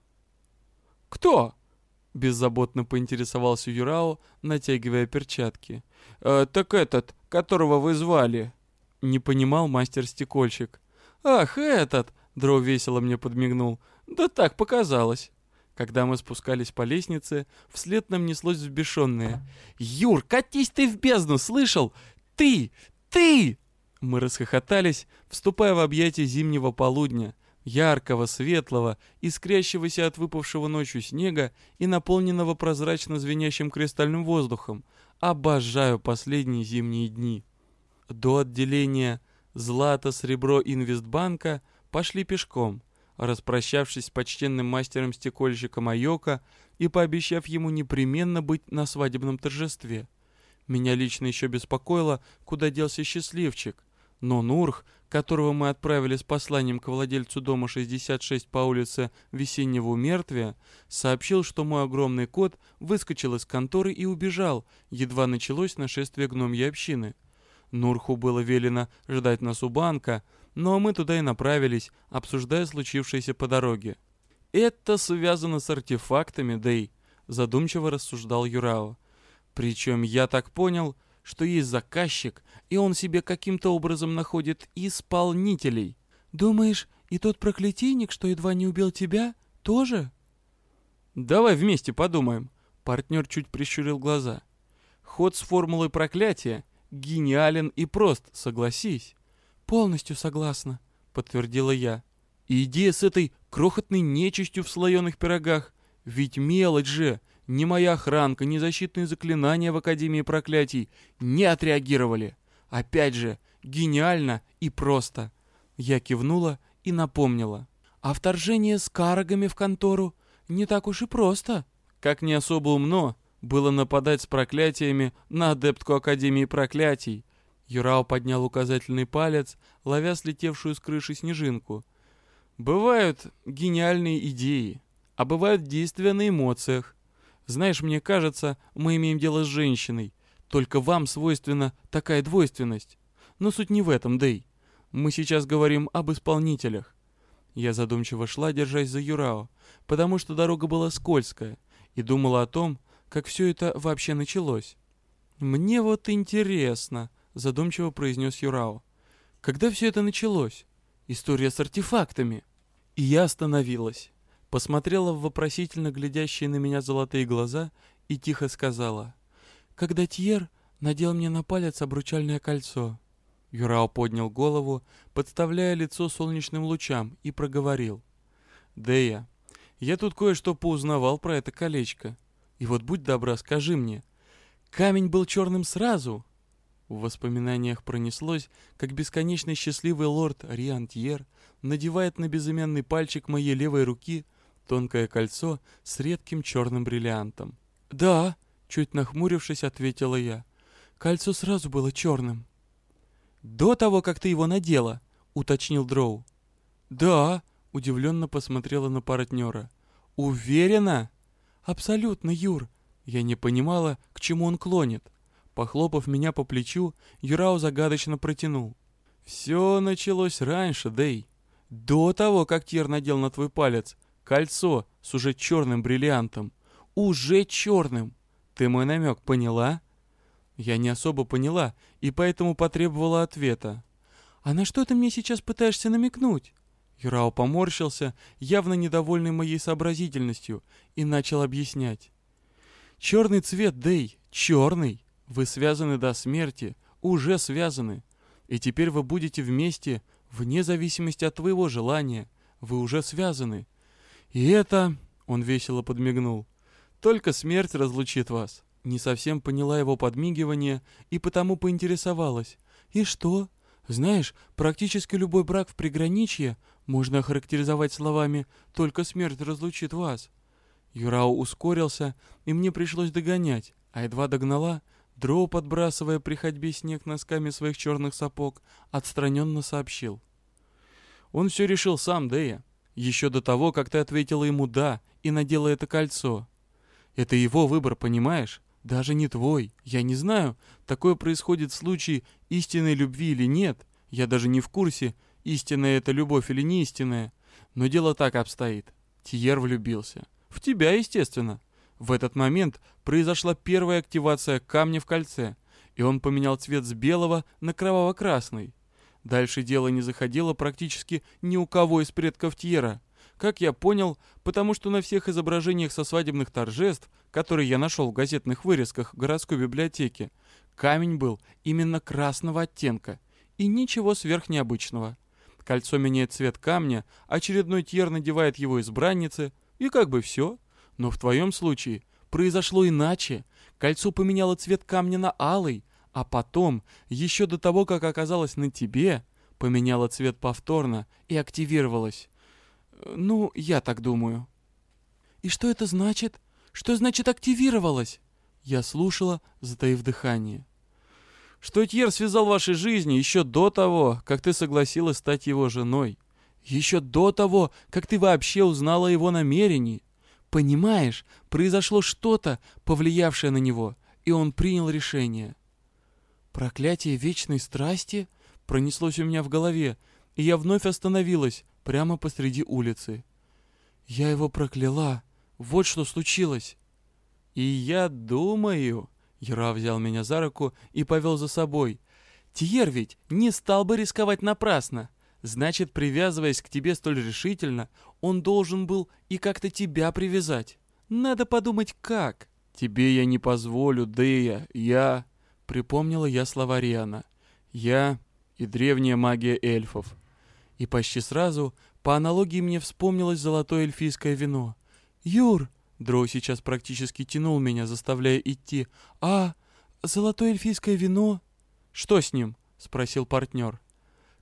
«Кто?» — беззаботно поинтересовался Юрао, натягивая перчатки. «Э, «Так этот, которого вы звали?» — не понимал мастер-стекольщик. «Ах, этот!» — Дро весело мне подмигнул. «Да так показалось». Когда мы спускались по лестнице, вслед нам неслось взбешенное. «Юр, катись ты в бездну, слышал? Ты! Ты!» Мы расхохотались, вступая в объятия зимнего полудня, яркого, светлого, искрящегося от выпавшего ночью снега и наполненного прозрачно звенящим кристальным воздухом. Обожаю последние зимние дни. До отделения «Злато, сребро Инвестбанка» пошли пешком, распрощавшись с почтенным мастером-стекольщиком Айока и пообещав ему непременно быть на свадебном торжестве. Меня лично еще беспокоило, куда делся счастливчик, но Нурх, которого мы отправили с посланием к владельцу дома 66 по улице Весеннего Умертвия, сообщил, что мой огромный кот выскочил из конторы и убежал, едва началось нашествие гномьей общины. Нурху было велено ждать нас у банка, но мы туда и направились, обсуждая случившееся по дороге. «Это связано с артефактами, Дэй», — задумчиво рассуждал Юрао. «Причем я так понял, что есть заказчик, и он себе каким-то образом находит исполнителей. Думаешь, и тот проклятийник, что едва не убил тебя, тоже? Давай вместе подумаем. Партнер чуть прищурил глаза. Ход с формулой проклятия гениален и прост, согласись. Полностью согласна, подтвердила я. И идея с этой крохотной нечистью в слоеных пирогах. Ведь мелочь же, ни моя охранка, ни защитные заклинания в Академии проклятий не отреагировали. Опять же, гениально и просто. Я кивнула и напомнила. А вторжение с карагами в контору не так уж и просто. Как не особо умно было нападать с проклятиями на адептку Академии проклятий. Юрао поднял указательный палец, ловя слетевшую с крыши снежинку. Бывают гениальные идеи, а бывают действия на эмоциях. Знаешь, мне кажется, мы имеем дело с женщиной. Только вам свойственна такая двойственность. Но суть не в этом, Дэй. Мы сейчас говорим об исполнителях. Я задумчиво шла, держась за Юрао, потому что дорога была скользкая, и думала о том, как все это вообще началось. «Мне вот интересно», — задумчиво произнес Юрао. «Когда все это началось? История с артефактами». И я остановилась посмотрела в вопросительно глядящие на меня золотые глаза и тихо сказала. «Когда Тьер надел мне на палец обручальное кольцо». Юрао поднял голову, подставляя лицо солнечным лучам, и проговорил. «Дея, я тут кое-что поузнавал про это колечко. И вот будь добра, скажи мне, камень был черным сразу?» В воспоминаниях пронеслось, как бесконечно счастливый лорд Риантьер надевает на безымянный пальчик моей левой руки тонкое кольцо с редким черным бриллиантом. «Да», — чуть нахмурившись, ответила я. «Кольцо сразу было черным». «До того, как ты его надела», — уточнил Дроу. «Да», — удивленно посмотрела на партнера. «Уверена?» «Абсолютно, Юр». Я не понимала, к чему он клонит. Похлопав меня по плечу, Юрау загадочно протянул. «Все началось раньше, Дэй. До того, как Тир надел на твой палец, Кольцо с уже черным бриллиантом. Уже черным. Ты мой намек поняла? Я не особо поняла, и поэтому потребовала ответа. А на что ты мне сейчас пытаешься намекнуть? Юрао поморщился, явно недовольный моей сообразительностью, и начал объяснять. «Черный цвет, Дэй, черный. Вы связаны до смерти, уже связаны. И теперь вы будете вместе, вне зависимости от твоего желания. Вы уже связаны. «И это...» — он весело подмигнул. «Только смерть разлучит вас». Не совсем поняла его подмигивание и потому поинтересовалась. «И что? Знаешь, практически любой брак в приграничье можно охарактеризовать словами «только смерть разлучит вас». Юрао ускорился, и мне пришлось догонять, а едва догнала, Дроу, подбрасывая при ходьбе снег носками своих черных сапог, отстраненно сообщил. Он все решил сам, Дэя. Еще до того, как ты ответила ему «да» и надела это кольцо. Это его выбор, понимаешь? Даже не твой. Я не знаю, такое происходит в случае истинной любви или нет. Я даже не в курсе, истинная это любовь или не истинная. Но дело так обстоит. Тьер влюбился. В тебя, естественно. В этот момент произошла первая активация камня в кольце, и он поменял цвет с белого на кроваво-красный. Дальше дело не заходило практически ни у кого из предков Тьера. Как я понял, потому что на всех изображениях со свадебных торжеств, которые я нашел в газетных вырезках в городской библиотеке, камень был именно красного оттенка. И ничего сверхнеобычного. Кольцо меняет цвет камня, очередной Тьер надевает его избраннице, и как бы все. Но в твоем случае произошло иначе. Кольцо поменяло цвет камня на алый, а потом, еще до того, как оказалось на тебе, поменяло цвет повторно и активировалось. Ну, я так думаю. И что это значит? Что значит активировалось? Я слушала, затаив дыхание. Что Тьер связал вашей жизни еще до того, как ты согласилась стать его женой. Еще до того, как ты вообще узнала о его намерении. Понимаешь, произошло что-то, повлиявшее на него, и он принял решение. Проклятие вечной страсти пронеслось у меня в голове, и я вновь остановилась прямо посреди улицы. Я его прокляла. Вот что случилось. И я думаю, Юра взял меня за руку и повел за собой. Тьер ведь не стал бы рисковать напрасно. Значит, привязываясь к тебе столь решительно, он должен был и как-то тебя привязать. Надо подумать, как. Тебе я не позволю, Дея, я... Припомнила я слова Риана. Я и древняя магия эльфов. И почти сразу, по аналогии мне вспомнилось золотое эльфийское вино. «Юр!» Дроу сейчас практически тянул меня, заставляя идти. «А, золотое эльфийское вино?» «Что с ним?» — спросил партнер.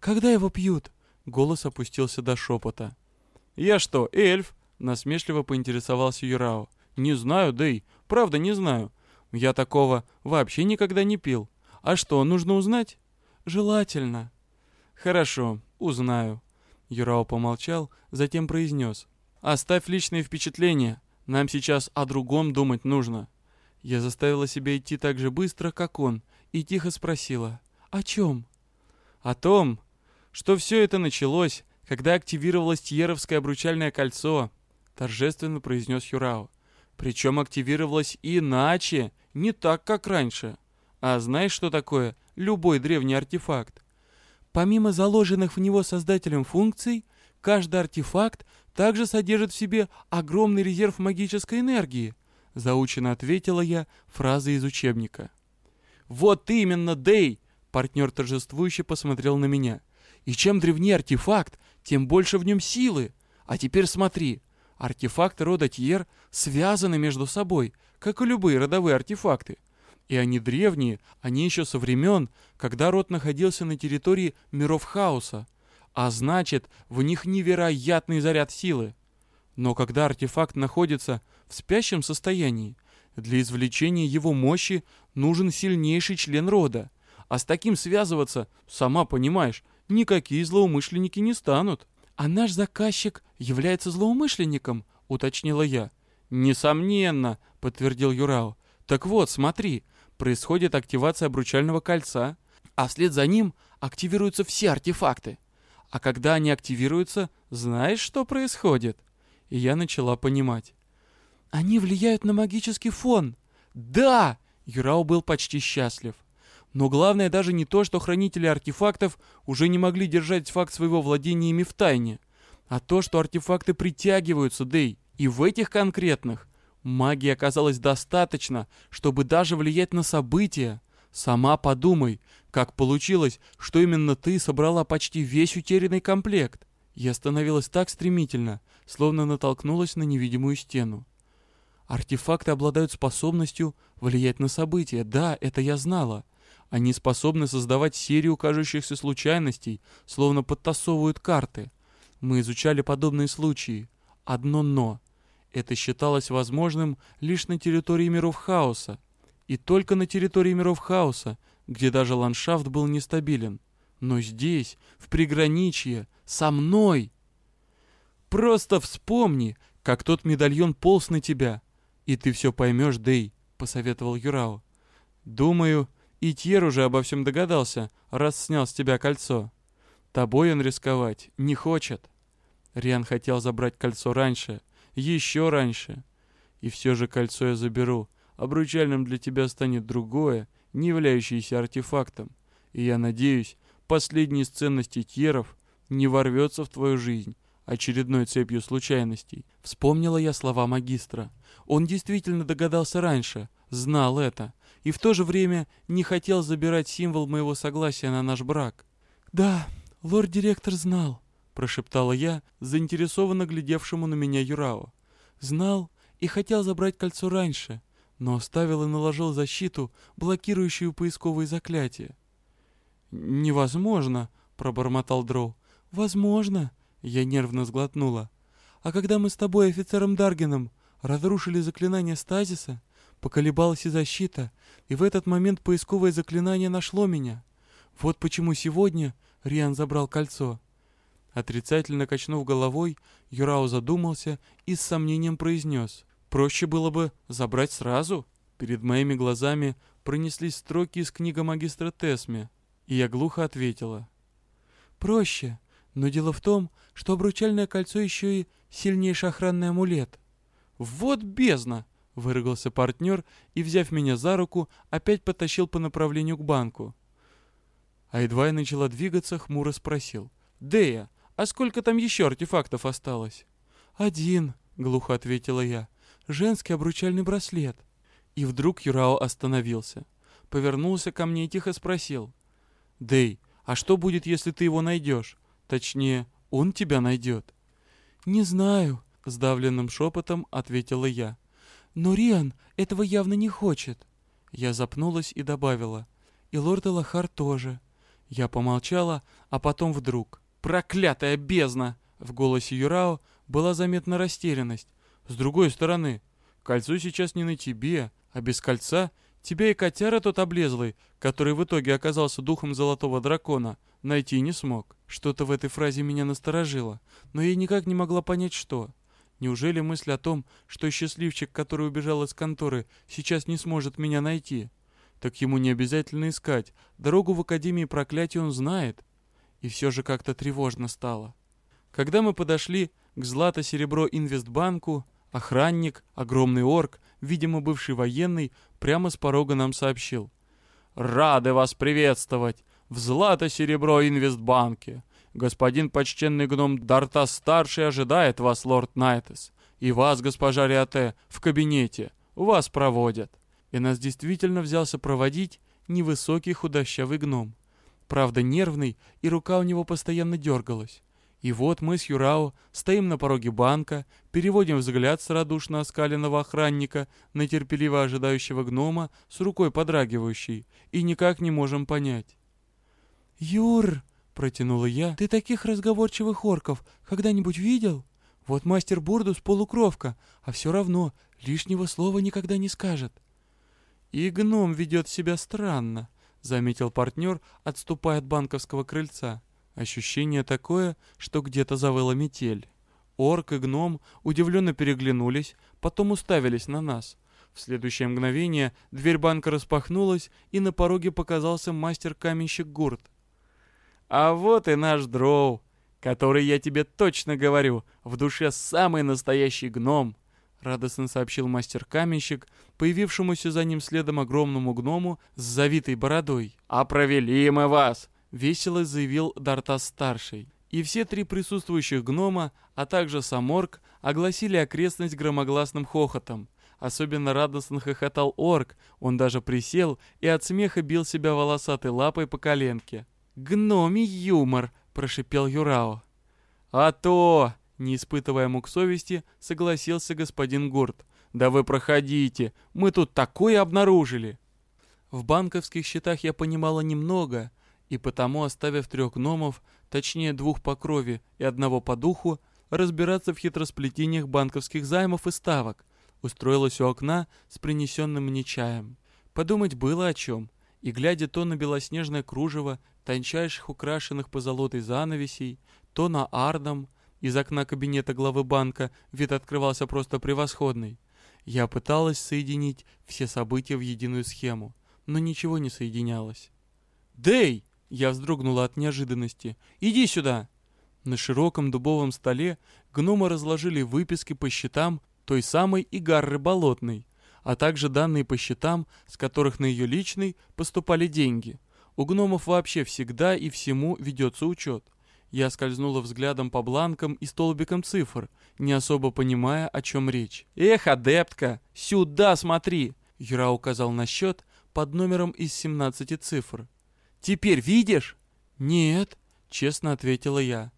«Когда его пьют?» Голос опустился до шепота. «Я что, эльф?» — насмешливо поинтересовался Юрао. «Не знаю, Дэй, правда не знаю. Я такого вообще никогда не пил. А что, нужно узнать?» «Желательно». «Хорошо, узнаю». Юрао помолчал, затем произнес. «Оставь личные впечатления. Нам сейчас о другом думать нужно». Я заставила себя идти так же быстро, как он, и тихо спросила. «О чем?» «О том, что все это началось, когда активировалось Тьеровское обручальное кольцо», торжественно произнес Юрао. «Причем активировалось иначе, не так, как раньше. А знаешь, что такое любой древний артефакт? Помимо заложенных в него создателем функций, каждый артефакт также содержит в себе огромный резерв магической энергии, заучено ответила я фразой из учебника. Вот именно, Дэй! Партнер торжествующе посмотрел на меня. И чем древнее артефакт, тем больше в нем силы. А теперь смотри, артефакты рода Тьер связаны между собой, как и любые родовые артефакты. И они древние, они еще со времен, когда род находился на территории миров хаоса, а значит, в них невероятный заряд силы. Но когда артефакт находится в спящем состоянии, для извлечения его мощи нужен сильнейший член рода. А с таким связываться, сама понимаешь, никакие злоумышленники не станут. А наш заказчик является злоумышленником, уточнила я. Несомненно, подтвердил Юрао. Так вот, смотри, происходит активация обручального кольца, а вслед за ним активируются все артефакты. А когда они активируются, знаешь, что происходит? И я начала понимать. Они влияют на магический фон. Да! Юрау был почти счастлив. Но главное даже не то, что хранители артефактов уже не могли держать факт своего владения ими в тайне, а то, что артефакты притягиваются, Дэй. И в этих конкретных магии оказалось достаточно, чтобы даже влиять на события. Сама подумай, как получилось, что именно ты собрала почти весь утерянный комплект. Я остановилась так стремительно, словно натолкнулась на невидимую стену. Артефакты обладают способностью влиять на события. Да, это я знала. Они способны создавать серию кажущихся случайностей, словно подтасовывают карты. Мы изучали подобные случаи. Одно «но». Это считалось возможным лишь на территории миров хаоса. И только на территории миров хаоса, где даже ландшафт был нестабилен. Но здесь, в приграничье, со мной. Просто вспомни, как тот медальон полз на тебя. И ты все поймешь, Дэй, посоветовал Юрао. Думаю, и Тьер уже обо всем догадался, раз снял с тебя кольцо. Тобой он рисковать не хочет. Риан хотел забрать кольцо раньше, еще раньше. И все же кольцо я заберу, Обручальным для тебя станет другое, не являющееся артефактом. И я надеюсь, последний из ценностей Тьеров не ворвется в твою жизнь очередной цепью случайностей. Вспомнила я слова магистра. Он действительно догадался раньше, знал это, и в то же время не хотел забирать символ моего согласия на наш брак. «Да, «Лорд-директор знал», — прошептала я, заинтересованно глядевшему на меня Юрао. «Знал и хотел забрать кольцо раньше, но оставил и наложил защиту, блокирующую поисковые заклятия». «Невозможно», — пробормотал Дроу. «Возможно», — я нервно сглотнула. «А когда мы с тобой, офицером Даргином, разрушили заклинание стазиса, поколебалась и защита, и в этот момент поисковое заклинание нашло меня. Вот почему сегодня Риан забрал кольцо». Отрицательно качнув головой, Юрао задумался и с сомнением произнес. «Проще было бы забрать сразу?» Перед моими глазами пронеслись строки из книги магистра Тесме, и я глухо ответила. «Проще, но дело в том, что обручальное кольцо еще и сильнейший охранный амулет». «Вот бездна!» — выругался партнер и, взяв меня за руку, опять потащил по направлению к банку. А едва я начала двигаться, хмуро спросил. «Дея, а сколько там еще артефактов осталось?» «Один», — глухо ответила я. «Женский обручальный браслет». И вдруг Юрао остановился. Повернулся ко мне и тихо спросил. «Дэй, а что будет, если ты его найдешь? Точнее, он тебя найдет?» «Не знаю», — сдавленным шепотом ответила я. «Но Риан этого явно не хочет». Я запнулась и добавила. «И лорд Элахар тоже». Я помолчала, а потом вдруг. «Проклятая бездна!» В голосе Юрао была заметна растерянность. «С другой стороны, кольцо сейчас не на тебе, а без кольца тебя и котяра тот облезлый, который в итоге оказался духом золотого дракона, найти не смог. Что-то в этой фразе меня насторожило, но я никак не могла понять, что. Неужели мысль о том, что счастливчик, который убежал из конторы, сейчас не сможет меня найти? Так ему не обязательно искать. Дорогу в Академии проклятий он знает. И все же как-то тревожно стало. Когда мы подошли к Злато-Серебро Инвестбанку, охранник, огромный орк, видимо, бывший военный, прямо с порога нам сообщил. «Рады вас приветствовать в Злато-Серебро Инвестбанке. Господин почтенный гном Дарта-старший ожидает вас, лорд Найтес. И вас, госпожа Риате, в кабинете. Вас проводят». И нас действительно взялся проводить невысокий худощавый гном правда нервный, и рука у него постоянно дергалась. И вот мы с Юрао стоим на пороге банка, переводим взгляд с радушно оскаленного охранника на терпеливо ожидающего гнома с рукой подрагивающей, и никак не можем понять. «Юр!» — протянула я. «Ты таких разговорчивых орков когда-нибудь видел? Вот мастер Бурдус полукровка, а все равно лишнего слова никогда не скажет». И гном ведет себя странно. — заметил партнер, отступая от банковского крыльца. Ощущение такое, что где-то завыла метель. Орк и гном удивленно переглянулись, потом уставились на нас. В следующее мгновение дверь банка распахнулась, и на пороге показался мастер-каменщик Гурт. «А вот и наш дроу, который, я тебе точно говорю, в душе самый настоящий гном!» — радостно сообщил мастер-каменщик, появившемуся за ним следом огромному гному с завитой бородой. «А провели мы вас!» — весело заявил Дартас-старший. И все три присутствующих гнома, а также Саморг, огласили окрестность громогласным хохотом. Особенно радостно хохотал орк, он даже присел и от смеха бил себя волосатой лапой по коленке. «Гномий юмор!» — прошипел Юрао. «А то!» Не испытывая мук совести, согласился господин Гурт. «Да вы проходите, мы тут такое обнаружили!» В банковских счетах я понимала немного, и потому, оставив трех гномов, точнее двух по крови и одного по духу, разбираться в хитросплетениях банковских займов и ставок, устроилась у окна с принесенным мне чаем. Подумать было о чем, и глядя то на белоснежное кружево тончайших украшенных позолотой занавесей, то на ардом, из окна кабинета главы банка вид открывался просто превосходный. Я пыталась соединить все события в единую схему, но ничего не соединялось. «Дэй!» — я вздрогнула от неожиданности. «Иди сюда!» На широком дубовом столе гномы разложили выписки по счетам той самой Игарры Болотной, а также данные по счетам, с которых на ее личный поступали деньги. У гномов вообще всегда и всему ведется учет. Я скользнула взглядом по бланкам и столбикам цифр, не особо понимая, о чем речь. «Эх, адептка, сюда смотри!» Юра указал на счет под номером из 17 цифр. «Теперь видишь?» «Нет», — честно ответила я.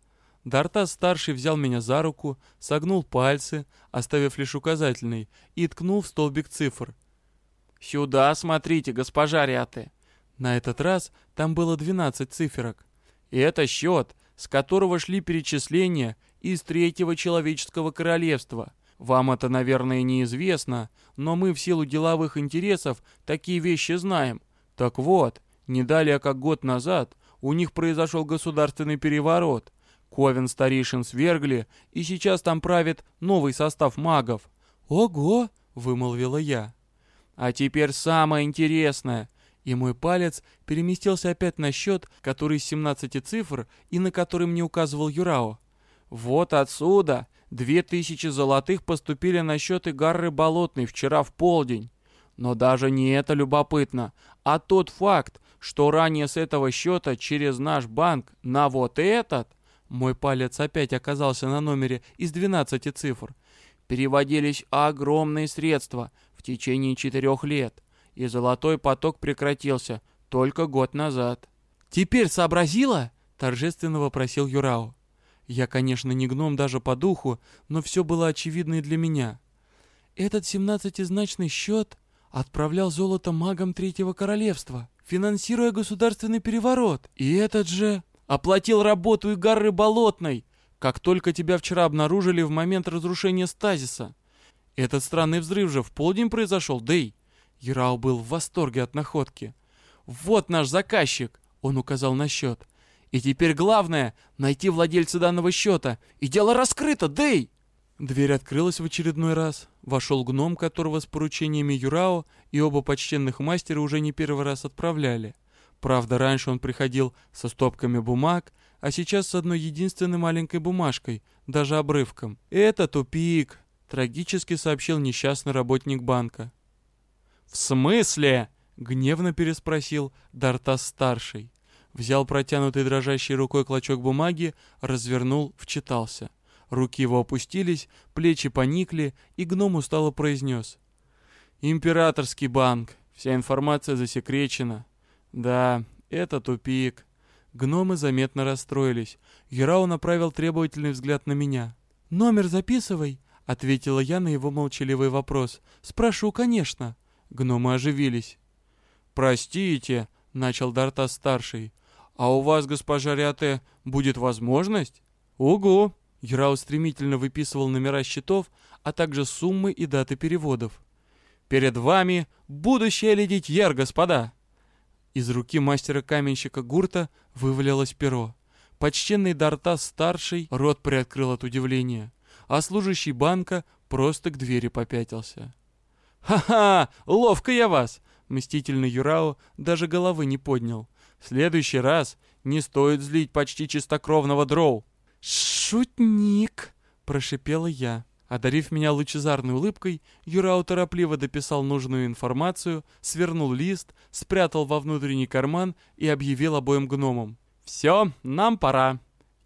Дартас-старший взял меня за руку, согнул пальцы, оставив лишь указательный, и ткнул в столбик цифр. «Сюда смотрите, госпожа Ряты!» На этот раз там было 12 циферок. И это счет, с которого шли перечисления из Третьего Человеческого Королевства. Вам это, наверное, неизвестно, но мы в силу деловых интересов такие вещи знаем. Так вот, не далее как год назад у них произошел государственный переворот. Ковен старейшин свергли, и сейчас там правит новый состав магов. «Ого!» — вымолвила я. «А теперь самое интересное!» И мой палец переместился опять на счет, который из 17 цифр и на который мне указывал Юрао. «Вот отсюда две тысячи золотых поступили на счет Игарры Болотной вчера в полдень. Но даже не это любопытно, а тот факт, что ранее с этого счета через наш банк на вот этот, мой палец опять оказался на номере из 12 цифр, переводились огромные средства в течение четырех лет, и золотой поток прекратился только год назад. «Теперь сообразила?» — торжественно вопросил Юрао. Я, конечно, не гном даже по духу, но все было очевидно и для меня. Этот семнадцатизначный счет отправлял золото магам Третьего Королевства финансируя государственный переворот. И этот же оплатил работу Игары Болотной, как только тебя вчера обнаружили в момент разрушения стазиса. Этот странный взрыв же в полдень произошел, Дэй. Ярау был в восторге от находки. «Вот наш заказчик!» — он указал на счет. «И теперь главное — найти владельца данного счета. И дело раскрыто, Дэй!» Дверь открылась в очередной раз. Вошел гном, которого с поручениями Юрао и оба почтенных мастера уже не первый раз отправляли. Правда, раньше он приходил со стопками бумаг, а сейчас с одной единственной маленькой бумажкой, даже обрывком. «Это тупик», — трагически сообщил несчастный работник банка. «В смысле?» — гневно переспросил Дартас-старший. Взял протянутый дрожащей рукой клочок бумаги, развернул, вчитался — Руки его опустились, плечи поникли, и гном устало произнес. «Императорский банк. Вся информация засекречена. Да, это тупик». Гномы заметно расстроились. Герау направил требовательный взгляд на меня. «Номер записывай», — ответила я на его молчаливый вопрос. «Спрошу, конечно». Гномы оживились. «Простите», — начал Дартас-старший. «А у вас, госпожа Риате, будет возможность?» «Угу», Юрау стремительно выписывал номера счетов, а также суммы и даты переводов. «Перед вами будущее ледитьер, господа!» Из руки мастера-каменщика Гурта вывалилось перо. Почтенный Дартас-старший рот приоткрыл от удивления, а служащий банка просто к двери попятился. «Ха-ха! Ловко я вас!» Мстительный Юрао даже головы не поднял. «В следующий раз не стоит злить почти чистокровного дроу!» «Шутник!» — прошипела я. Одарив меня лучезарной улыбкой, Юрау торопливо дописал нужную информацию, свернул лист, спрятал во внутренний карман и объявил обоим гномам. «Все, нам пора.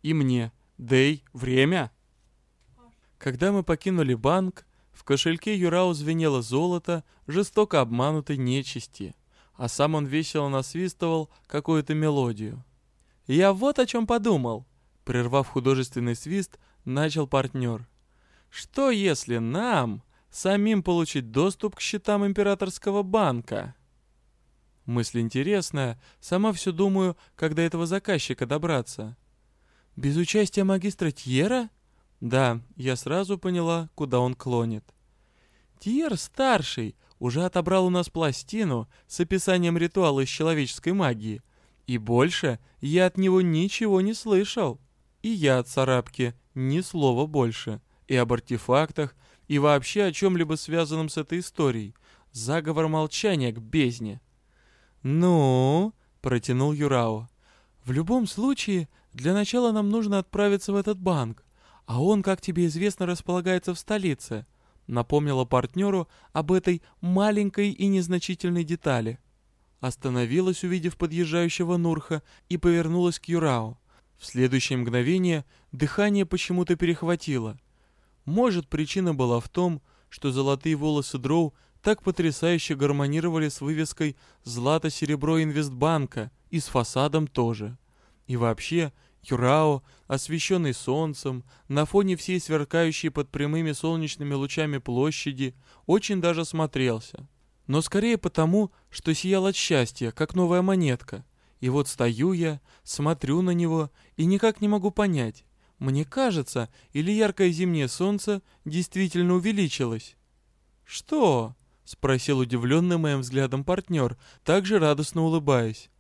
И мне. Дэй, время!» Когда мы покинули банк, в кошельке Юрау звенело золото, жестоко обманутой нечисти, а сам он весело насвистывал какую-то мелодию. «Я вот о чем подумал!» Прервав художественный свист, начал партнер. «Что если нам самим получить доступ к счетам императорского банка?» Мысль интересная, сама все думаю, когда этого заказчика добраться. «Без участия магистра Тьера?» Да, я сразу поняла, куда он клонит. Тьер старший уже отобрал у нас пластину с описанием ритуала из человеческой магии, и больше я от него ничего не слышал. И я от царапки, ни слова больше. И об артефактах, и вообще о чем-либо связанном с этой историей. Заговор молчания к бездне. «Ну?» — протянул Юрао. «В любом случае, для начала нам нужно отправиться в этот банк, а он, как тебе известно, располагается в столице», — напомнила партнеру об этой маленькой и незначительной детали. Остановилась, увидев подъезжающего Нурха, и повернулась к Юрао. В следующее мгновение дыхание почему-то перехватило. Может, причина была в том, что золотые волосы Дроу так потрясающе гармонировали с вывеской «Злато-серебро Инвестбанка» и с фасадом тоже. И вообще, Юрао, освещенный солнцем, на фоне всей сверкающей под прямыми солнечными лучами площади, очень даже смотрелся. Но скорее потому, что сиял от счастья, как новая монетка. И вот стою я, смотрю на него и никак не могу понять, мне кажется, или яркое зимнее солнце действительно увеличилось. «Что?» — спросил удивленный моим взглядом партнер, также радостно улыбаясь.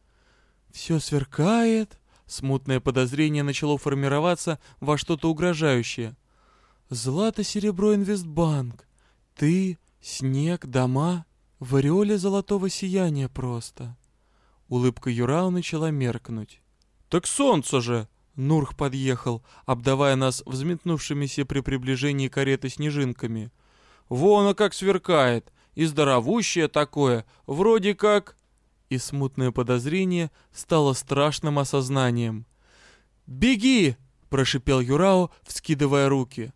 «Все сверкает», Смутное подозрение начало формироваться во что-то угрожающее. «Злато-серебро Инвестбанк. Ты, снег, дома. В ореоле золотого сияния просто». Улыбка Юрау начала меркнуть. «Так солнце же!» Нурх подъехал, обдавая нас взметнувшимися при приближении кареты снежинками. «Вон оно как сверкает! И здоровущее такое! Вроде как...» и смутное подозрение стало страшным осознанием. «Беги!» — прошипел Юрао, вскидывая руки.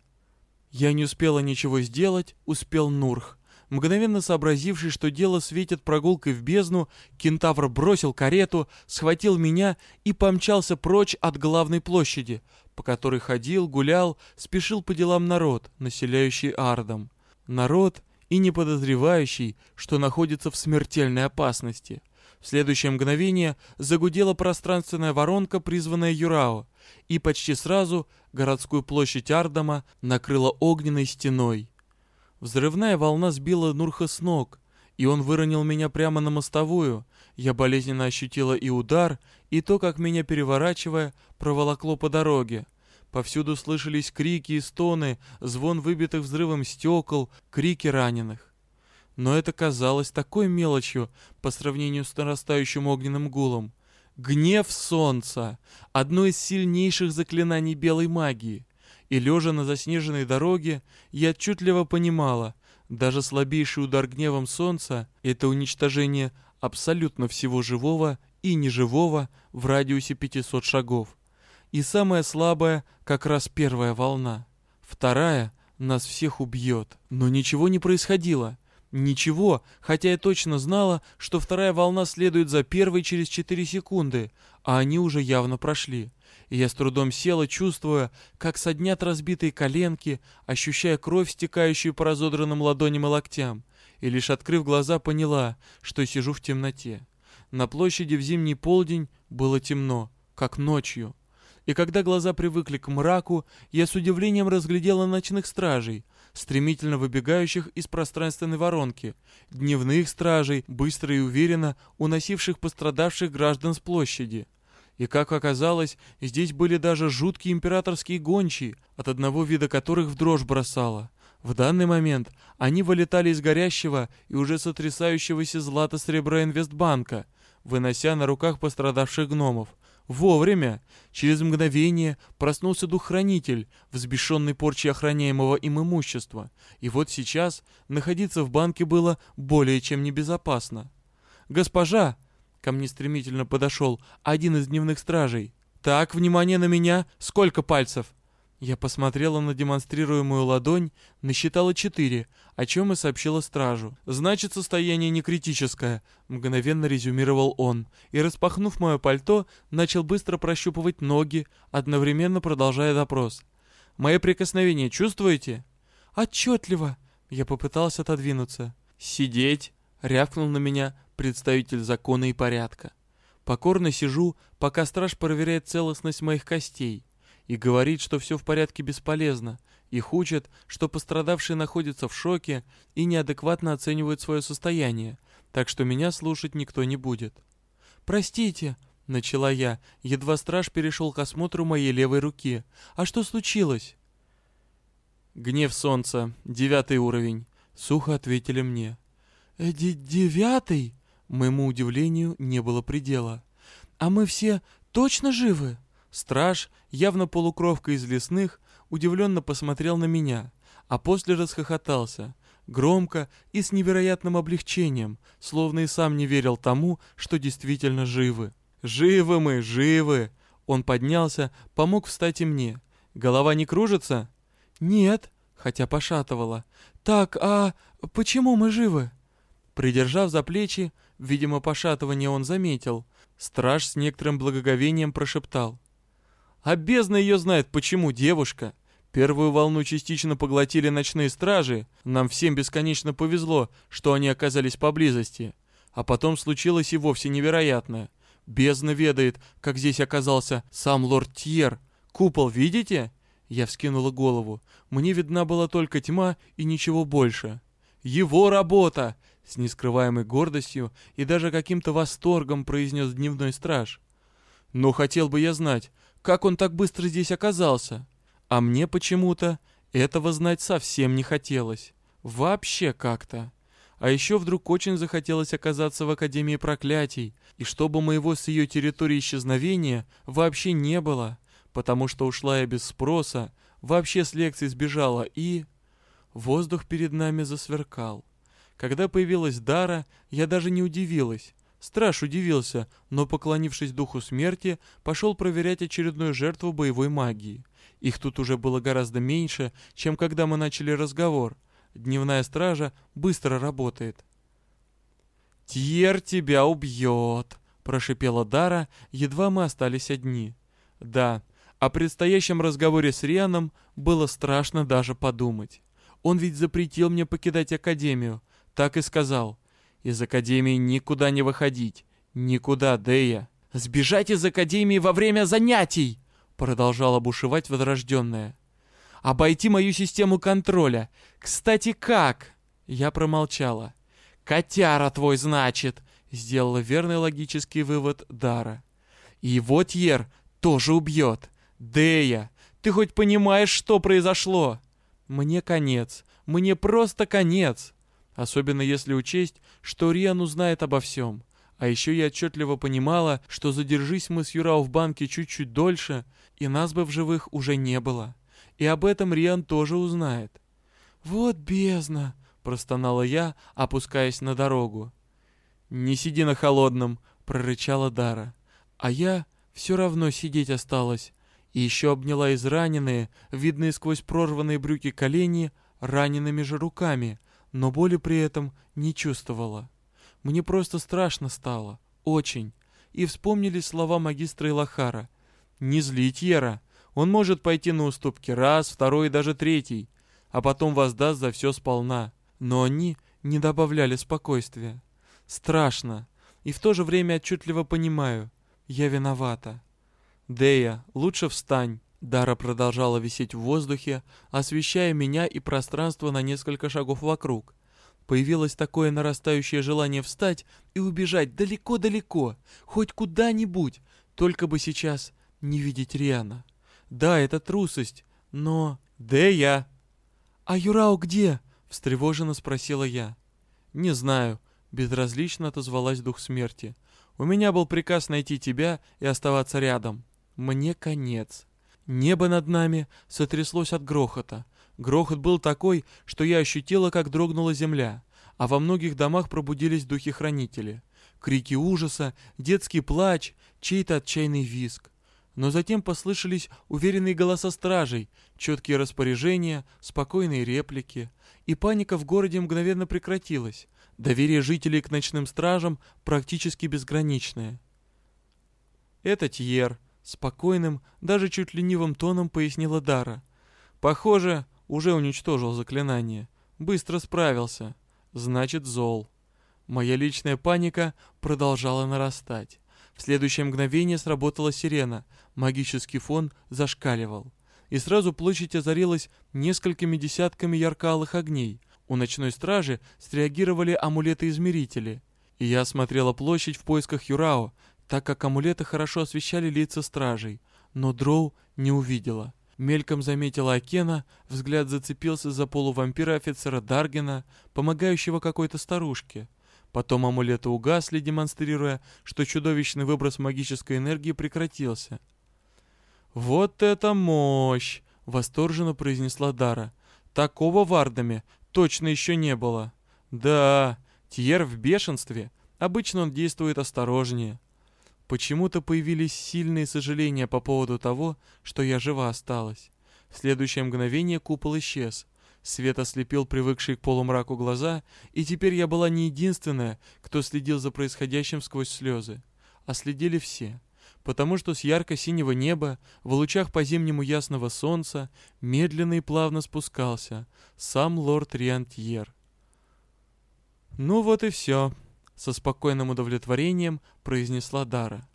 Я не успела ничего сделать, успел Нурх. Мгновенно сообразивший, что дело светит прогулкой в бездну, кентавр бросил карету, схватил меня и помчался прочь от главной площади, по которой ходил, гулял, спешил по делам народ, населяющий Ардом. Народ и не подозревающий, что находится в смертельной опасности — в следующее мгновение загудела пространственная воронка, призванная Юрао, и почти сразу городскую площадь Ардама накрыла огненной стеной. Взрывная волна сбила Нурха с ног, и он выронил меня прямо на мостовую. Я болезненно ощутила и удар, и то, как меня, переворачивая, проволокло по дороге. Повсюду слышались крики и стоны, звон выбитых взрывом стекол, крики раненых но это казалось такой мелочью по сравнению с нарастающим огненным гулом. Гнев солнца — одно из сильнейших заклинаний белой магии. И лежа на заснеженной дороге, я отчетливо понимала, даже слабейший удар гневом солнца — это уничтожение абсолютно всего живого и неживого в радиусе 500 шагов. И самая слабая — как раз первая волна. Вторая — нас всех убьет. Но ничего не происходило. Ничего, хотя я точно знала, что вторая волна следует за первой через 4 секунды, а они уже явно прошли. И я с трудом села, чувствуя, как соднят разбитые коленки, ощущая кровь, стекающую по разодранным ладоням и локтям, и лишь открыв глаза, поняла, что сижу в темноте. На площади в зимний полдень было темно, как ночью. И когда глаза привыкли к мраку, я с удивлением разглядела ночных стражей, стремительно выбегающих из пространственной воронки, дневных стражей, быстро и уверенно уносивших пострадавших граждан с площади. И, как оказалось, здесь были даже жуткие императорские гончие, от одного вида которых в дрожь бросало. В данный момент они вылетали из горящего и уже сотрясающегося злато-сребра инвестбанка, вынося на руках пострадавших гномов — Вовремя. Через мгновение проснулся дух-хранитель, взбешенный порчей охраняемого им имущества. И вот сейчас находиться в банке было более чем небезопасно. «Госпожа!» — ко мне стремительно подошел один из дневных стражей. «Так, внимание на меня! Сколько пальцев?» Я посмотрела на демонстрируемую ладонь, насчитала четыре, о чем и сообщила стражу. «Значит, состояние не критическое», — мгновенно резюмировал он, и, распахнув мое пальто, начал быстро прощупывать ноги, одновременно продолжая допрос. «Мои прикосновения чувствуете?» «Отчетливо!» — я попытался отодвинуться. «Сидеть!» — рявкнул на меня представитель закона и порядка. Покорно сижу, пока страж проверяет целостность моих костей и говорит, что все в порядке бесполезно. Их учат, что пострадавшие находятся в шоке и неадекватно оценивают свое состояние, так что меня слушать никто не будет. «Простите», — начала я, едва страж перешел к осмотру моей левой руки. «А что случилось?» «Гнев солнца, девятый уровень», — сухо ответили мне. «Э, «Девятый?» Моему удивлению не было предела. «А мы все точно живы?» Страж, явно полукровка из лесных, удивленно посмотрел на меня, а после расхохотался, громко и с невероятным облегчением, словно и сам не верил тому, что действительно живы. «Живы мы, живы!» Он поднялся, помог встать и мне. «Голова не кружится?» «Нет», хотя пошатывала. «Так, а почему мы живы?» Придержав за плечи, видимо, пошатывание он заметил. Страж с некоторым благоговением прошептал. А бездна ее знает, почему девушка. Первую волну частично поглотили ночные стражи. Нам всем бесконечно повезло, что они оказались поблизости. А потом случилось и вовсе невероятное. Бездна ведает, как здесь оказался сам лорд Тьер. Купол видите? Я вскинула голову. Мне видна была только тьма и ничего больше. Его работа! С нескрываемой гордостью и даже каким-то восторгом произнес дневной страж. Но хотел бы я знать, как он так быстро здесь оказался. А мне почему-то этого знать совсем не хотелось. Вообще как-то. А еще вдруг очень захотелось оказаться в Академии Проклятий, и чтобы моего с ее территории исчезновения вообще не было, потому что ушла я без спроса, вообще с лекции сбежала и... Воздух перед нами засверкал. Когда появилась Дара, я даже не удивилась. Страж удивился, но, поклонившись духу смерти, пошел проверять очередную жертву боевой магии. Их тут уже было гораздо меньше, чем когда мы начали разговор. Дневная стража быстро работает. «Тьер тебя убьет!» — прошипела Дара, едва мы остались одни. Да, о предстоящем разговоре с Рианом было страшно даже подумать. Он ведь запретил мне покидать Академию, так и сказал — из Академии никуда не выходить. Никуда, Дея. «Сбежать из Академии во время занятий!» Продолжала бушевать возрожденная. «Обойти мою систему контроля. Кстати, как?» Я промолчала. «Котяра твой, значит!» Сделала верный логический вывод Дара. «И вот Ер тоже убьет. Дея, ты хоть понимаешь, что произошло?» «Мне конец. Мне просто конец!» Особенно если учесть, что Риан узнает обо всем. А еще я отчетливо понимала, что задержись мы с Юрао в банке чуть-чуть дольше, и нас бы в живых уже не было. И об этом Риан тоже узнает. «Вот бездна!» — простонала я, опускаясь на дорогу. «Не сиди на холодном!» — прорычала Дара. А я все равно сидеть осталась. И еще обняла израненные, видные сквозь прорванные брюки колени, ранеными же руками — но боли при этом не чувствовала. Мне просто страшно стало. Очень. И вспомнили слова магистра Илахара. «Не злить Ера. Он может пойти на уступки раз, второй и даже третий, а потом воздаст за все сполна». Но они не добавляли спокойствия. Страшно. И в то же время отчетливо понимаю. Я виновата. «Дея, лучше встань. Дара продолжала висеть в воздухе, освещая меня и пространство на несколько шагов вокруг. Появилось такое нарастающее желание встать и убежать далеко-далеко, хоть куда-нибудь, только бы сейчас не видеть Риана. Да, это трусость, но... «Где я?» «А Юрао где?» — встревоженно спросила я. «Не знаю», — безразлично отозвалась дух смерти. «У меня был приказ найти тебя и оставаться рядом. Мне конец». Небо над нами сотряслось от грохота. Грохот был такой, что я ощутила, как дрогнула земля, а во многих домах пробудились духи-хранители. Крики ужаса, детский плач, чей-то отчаянный визг. Но затем послышались уверенные голоса стражей, четкие распоряжения, спокойные реплики, и паника в городе мгновенно прекратилась. Доверие жителей к ночным стражам практически безграничное. «Это Тьер», Спокойным, даже чуть ленивым тоном пояснила Дара. Похоже, уже уничтожил заклинание. Быстро справился. Значит, зол. Моя личная паника продолжала нарастать. В следующее мгновение сработала сирена. Магический фон зашкаливал. И сразу площадь озарилась несколькими десятками ярко-алых огней. У ночной стражи среагировали амулеты-измерители. И я осмотрела площадь в поисках Юрао, так как амулеты хорошо освещали лица стражей, но Дроу не увидела. Мельком заметила Акена, взгляд зацепился за полувампира офицера Даргена, помогающего какой-то старушке. Потом амулеты угасли, демонстрируя, что чудовищный выброс магической энергии прекратился. «Вот это мощь!» — восторженно произнесла Дара. «Такого в Ардаме точно еще не было». «Да, Тьер в бешенстве. Обычно он действует осторожнее». Почему-то появились сильные сожаления по поводу того, что я жива осталась. В следующее мгновение купол исчез. Свет ослепил привыкшие к полумраку глаза, и теперь я была не единственная, кто следил за происходящим сквозь слезы. А следили все. потому что с ярко-синего неба, в лучах по-зимнему ясного солнца, медленно и плавно спускался сам лорд Риантьер. «Ну вот и все», — со спокойным удовлетворением произнесла Дара.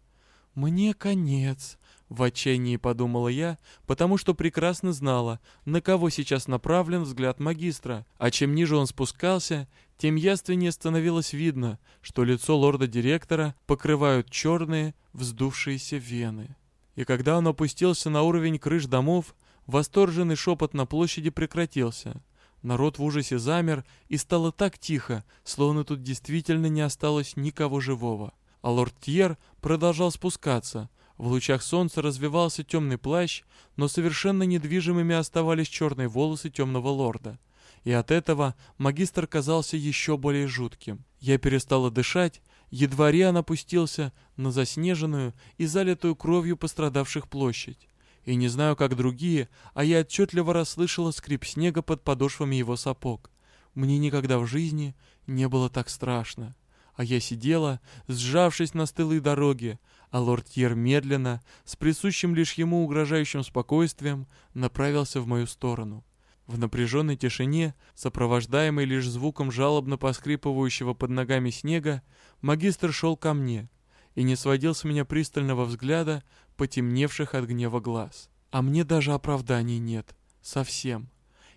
«Мне конец», — в отчаянии подумала я, потому что прекрасно знала, на кого сейчас направлен взгляд магистра, а чем ниже он спускался, тем яственнее становилось видно, что лицо лорда-директора покрывают черные, вздувшиеся вены. И когда он опустился на уровень крыш домов, восторженный шепот на площади прекратился. Народ в ужасе замер, и стало так тихо, словно тут действительно не осталось никого живого. А лорд Тьер продолжал спускаться. В лучах солнца развивался темный плащ, но совершенно недвижимыми оставались черные волосы темного лорда и от этого магистр казался еще более жутким. Я перестала дышать, едва Риан опустился на заснеженную и залитую кровью пострадавших площадь. И не знаю, как другие, а я отчетливо расслышала скрип снега под подошвами его сапог. Мне никогда в жизни не было так страшно. А я сидела, сжавшись на стылой дороге, а лорд Тьер медленно, с присущим лишь ему угрожающим спокойствием, направился в мою сторону. В напряженной тишине, сопровождаемой лишь звуком жалобно поскрипывающего под ногами снега, магистр шел ко мне и не сводил с меня пристального взгляда, потемневших от гнева глаз. А мне даже оправданий нет. Совсем.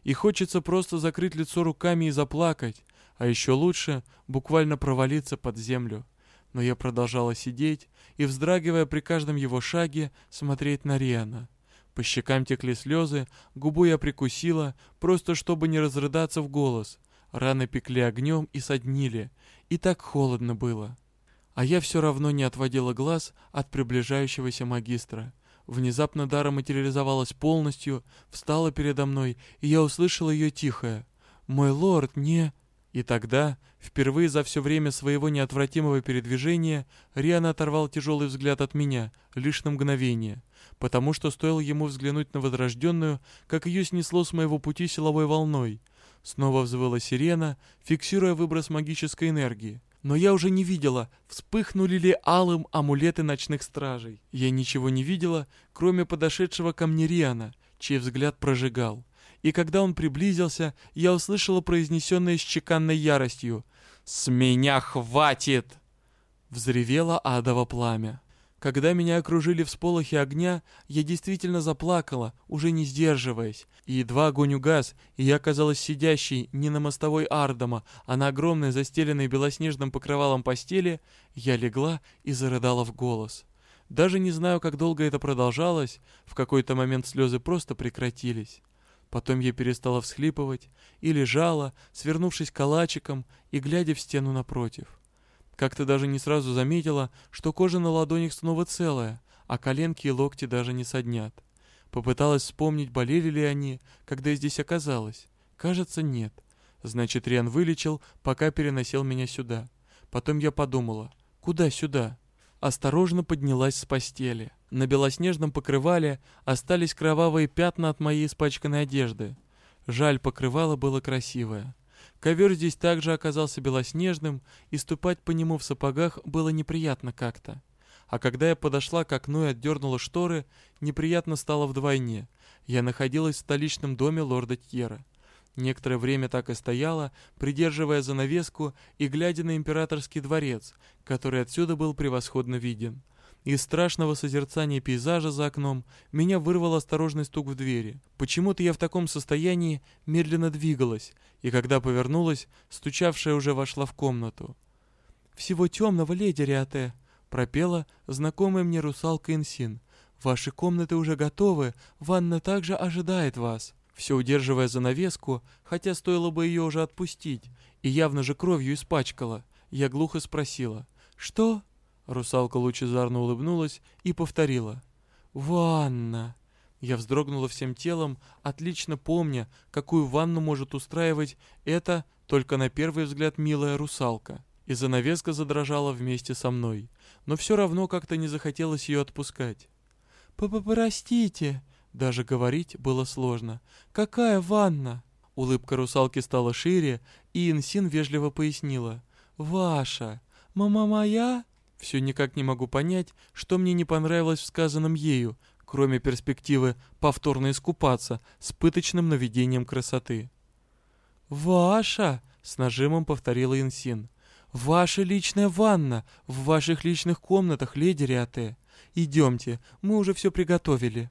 И хочется просто закрыть лицо руками и заплакать, а еще лучше буквально провалиться под землю. Но я продолжала сидеть и, вздрагивая при каждом его шаге, смотреть на Риана — по щекам текли слезы, губу я прикусила, просто чтобы не разрыдаться в голос. Раны пекли огнем и соднили, и так холодно было. А я все равно не отводила глаз от приближающегося магистра. Внезапно Дара материализовалась полностью, встала передо мной, и я услышала ее тихое. «Мой лорд, не...» И тогда, впервые за все время своего неотвратимого передвижения, Риан оторвал тяжелый взгляд от меня, лишь на мгновение потому что стоило ему взглянуть на возрожденную, как ее снесло с моего пути силовой волной. Снова взвыла сирена, фиксируя выброс магической энергии. Но я уже не видела, вспыхнули ли алым амулеты ночных стражей. Я ничего не видела, кроме подошедшего ко мне Риана, чей взгляд прожигал. И когда он приблизился, я услышала произнесенное с чеканной яростью «С меня хватит!» Взревело адово пламя. Когда меня окружили всполохи огня, я действительно заплакала, уже не сдерживаясь. И едва огонь угас, и я оказалась сидящей не на мостовой Ардома, а на огромной застеленной белоснежным покрывалом постели, я легла и зарыдала в голос. Даже не знаю, как долго это продолжалось, в какой-то момент слезы просто прекратились. Потом я перестала всхлипывать и лежала, свернувшись калачиком и глядя в стену напротив. Как-то даже не сразу заметила, что кожа на ладонях снова целая, а коленки и локти даже не соднят. Попыталась вспомнить, болели ли они, когда я здесь оказалась. Кажется, нет. Значит, Риан вылечил, пока переносил меня сюда. Потом я подумала, куда сюда? Осторожно поднялась с постели. На белоснежном покрывале остались кровавые пятна от моей испачканной одежды. Жаль, покрывало было красивое. Ковер здесь также оказался белоснежным, и ступать по нему в сапогах было неприятно как-то. А когда я подошла к окну и отдернула шторы, неприятно стало вдвойне. Я находилась в столичном доме лорда Тьера. Некоторое время так и стояла, придерживая занавеску и глядя на императорский дворец, который отсюда был превосходно виден. Из страшного созерцания пейзажа за окном меня вырвал осторожный стук в двери. Почему-то я в таком состоянии медленно двигалась, и когда повернулась, стучавшая уже вошла в комнату. «Всего темного, леди Риате!» — пропела знакомая мне русалка Инсин. «Ваши комнаты уже готовы, ванна также ожидает вас». Все удерживая занавеску, хотя стоило бы ее уже отпустить, и явно же кровью испачкала, я глухо спросила «Что?» Русалка лучезарно улыбнулась и повторила. «Ванна!» Я вздрогнула всем телом, отлично помня, какую ванну может устраивать эта, только на первый взгляд, милая русалка. И занавеска задрожала вместе со мной. Но все равно как-то не захотелось ее отпускать. «Простите!» Даже говорить было сложно. «Какая ванна?» Улыбка русалки стала шире, и Инсин вежливо пояснила. «Ваша. Мама моя?» Все никак не могу понять, что мне не понравилось в сказанном ею, кроме перспективы повторно искупаться с пыточным наведением красоты. «Ваша!» — с нажимом повторила Инсин. «Ваша личная ванна в ваших личных комнатах, леди Риате. Идемте, мы уже все приготовили».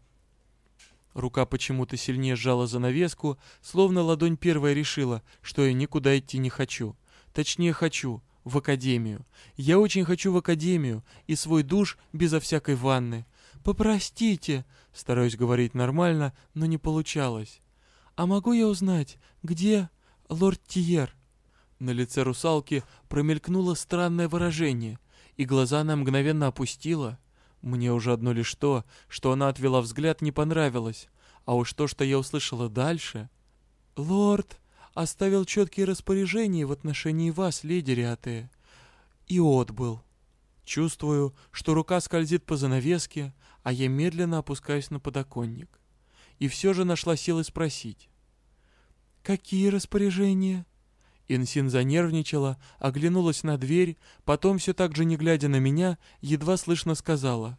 Рука почему-то сильнее сжала занавеску, словно ладонь первая решила, что я никуда идти не хочу. Точнее, хочу, в академию. Я очень хочу в академию и свой душ безо всякой ванны. Попростите, стараюсь говорить нормально, но не получалось. А могу я узнать, где лорд Тиер? На лице русалки промелькнуло странное выражение, и глаза она мгновенно опустила. Мне уже одно лишь то, что она отвела взгляд, не понравилось. А уж то, что я услышала дальше... «Лорд оставил четкие распоряжения в отношении вас, леди Риате, и отбыл. Чувствую, что рука скользит по занавеске, а я медленно опускаюсь на подоконник. И все же нашла силы спросить. «Какие распоряжения?» Инсин занервничала, оглянулась на дверь, потом, все так же не глядя на меня, едва слышно сказала.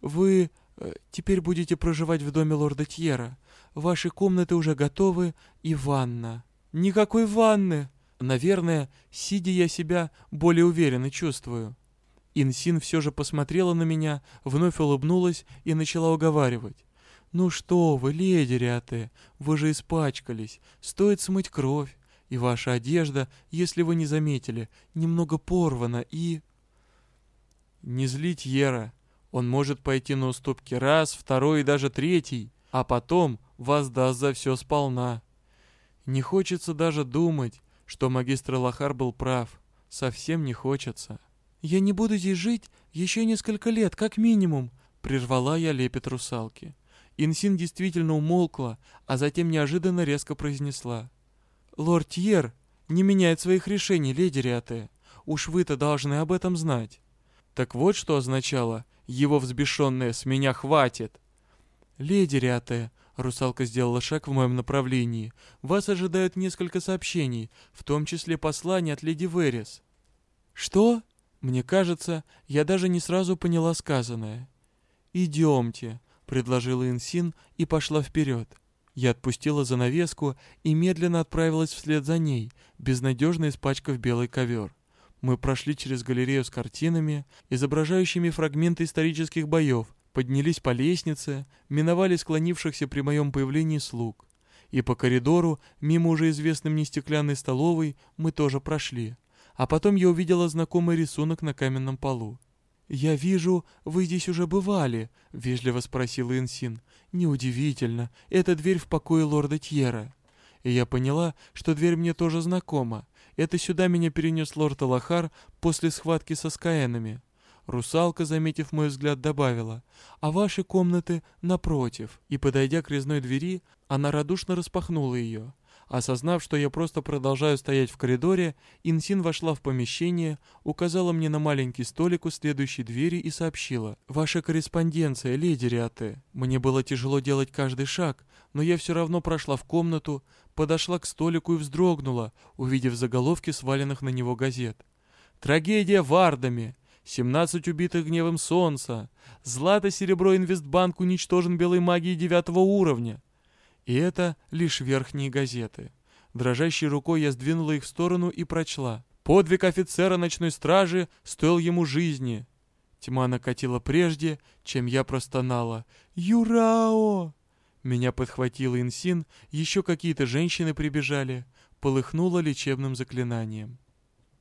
«Вы э, теперь будете проживать в доме лорда Тьера. Ваши комнаты уже готовы и ванна». «Никакой ванны!» Наверное, сидя я себя более уверенно чувствую. Инсин все же посмотрела на меня, вновь улыбнулась и начала уговаривать. «Ну что вы, леди Риате, вы же испачкались, стоит смыть кровь, и ваша одежда, если вы не заметили, немного порвана и...» «Не злить Ера, он может пойти на уступки раз, второй и даже третий, а потом вас даст за все сполна. Не хочется даже думать, что магистр Лохар был прав. Совсем не хочется. «Я не буду здесь жить еще несколько лет, как минимум», — прервала я лепет русалки. Инсин действительно умолкла, а затем неожиданно резко произнесла. «Лорд Тьер не меняет своих решений, леди Риате. Уж вы-то должны об этом знать». Так вот что означало «его взбешенное с меня хватит». «Леди Риате», Русалка сделала шаг в моем направлении. «Вас ожидают несколько сообщений, в том числе послание от леди Верис». «Что?» Мне кажется, я даже не сразу поняла сказанное. «Идемте», — предложила Инсин и пошла вперед. Я отпустила занавеску и медленно отправилась вслед за ней, безнадежно испачкав белый ковер. Мы прошли через галерею с картинами, изображающими фрагменты исторических боев, поднялись по лестнице, миновали склонившихся при моем появлении слуг. И по коридору, мимо уже известной мне стеклянной столовой, мы тоже прошли. А потом я увидела знакомый рисунок на каменном полу. «Я вижу, вы здесь уже бывали», — вежливо спросил Инсин. «Неудивительно, это дверь в покое лорда Тьера». И я поняла, что дверь мне тоже знакома. Это сюда меня перенес лорд Алахар после схватки со скаенами. Русалка, заметив мой взгляд, добавила, «А ваши комнаты напротив». И, подойдя к резной двери, она радушно распахнула ее. Осознав, что я просто продолжаю стоять в коридоре, Инсин вошла в помещение, указала мне на маленький столик у следующей двери и сообщила. «Ваша корреспонденция, леди Риате». Мне было тяжело делать каждый шаг, но я все равно прошла в комнату, подошла к столику и вздрогнула, увидев заголовки сваленных на него газет. «Трагедия в Ардаме! 17 убитых гневом солнца. Злато-серебро Инвестбанк уничтожен белой магией девятого уровня. И это лишь верхние газеты. Дрожащей рукой я сдвинула их в сторону и прочла. Подвиг офицера ночной стражи стоил ему жизни. Тьма накатила прежде, чем я простонала. «Юрао!» Меня подхватил Инсин, еще какие-то женщины прибежали. Полыхнуло лечебным заклинанием.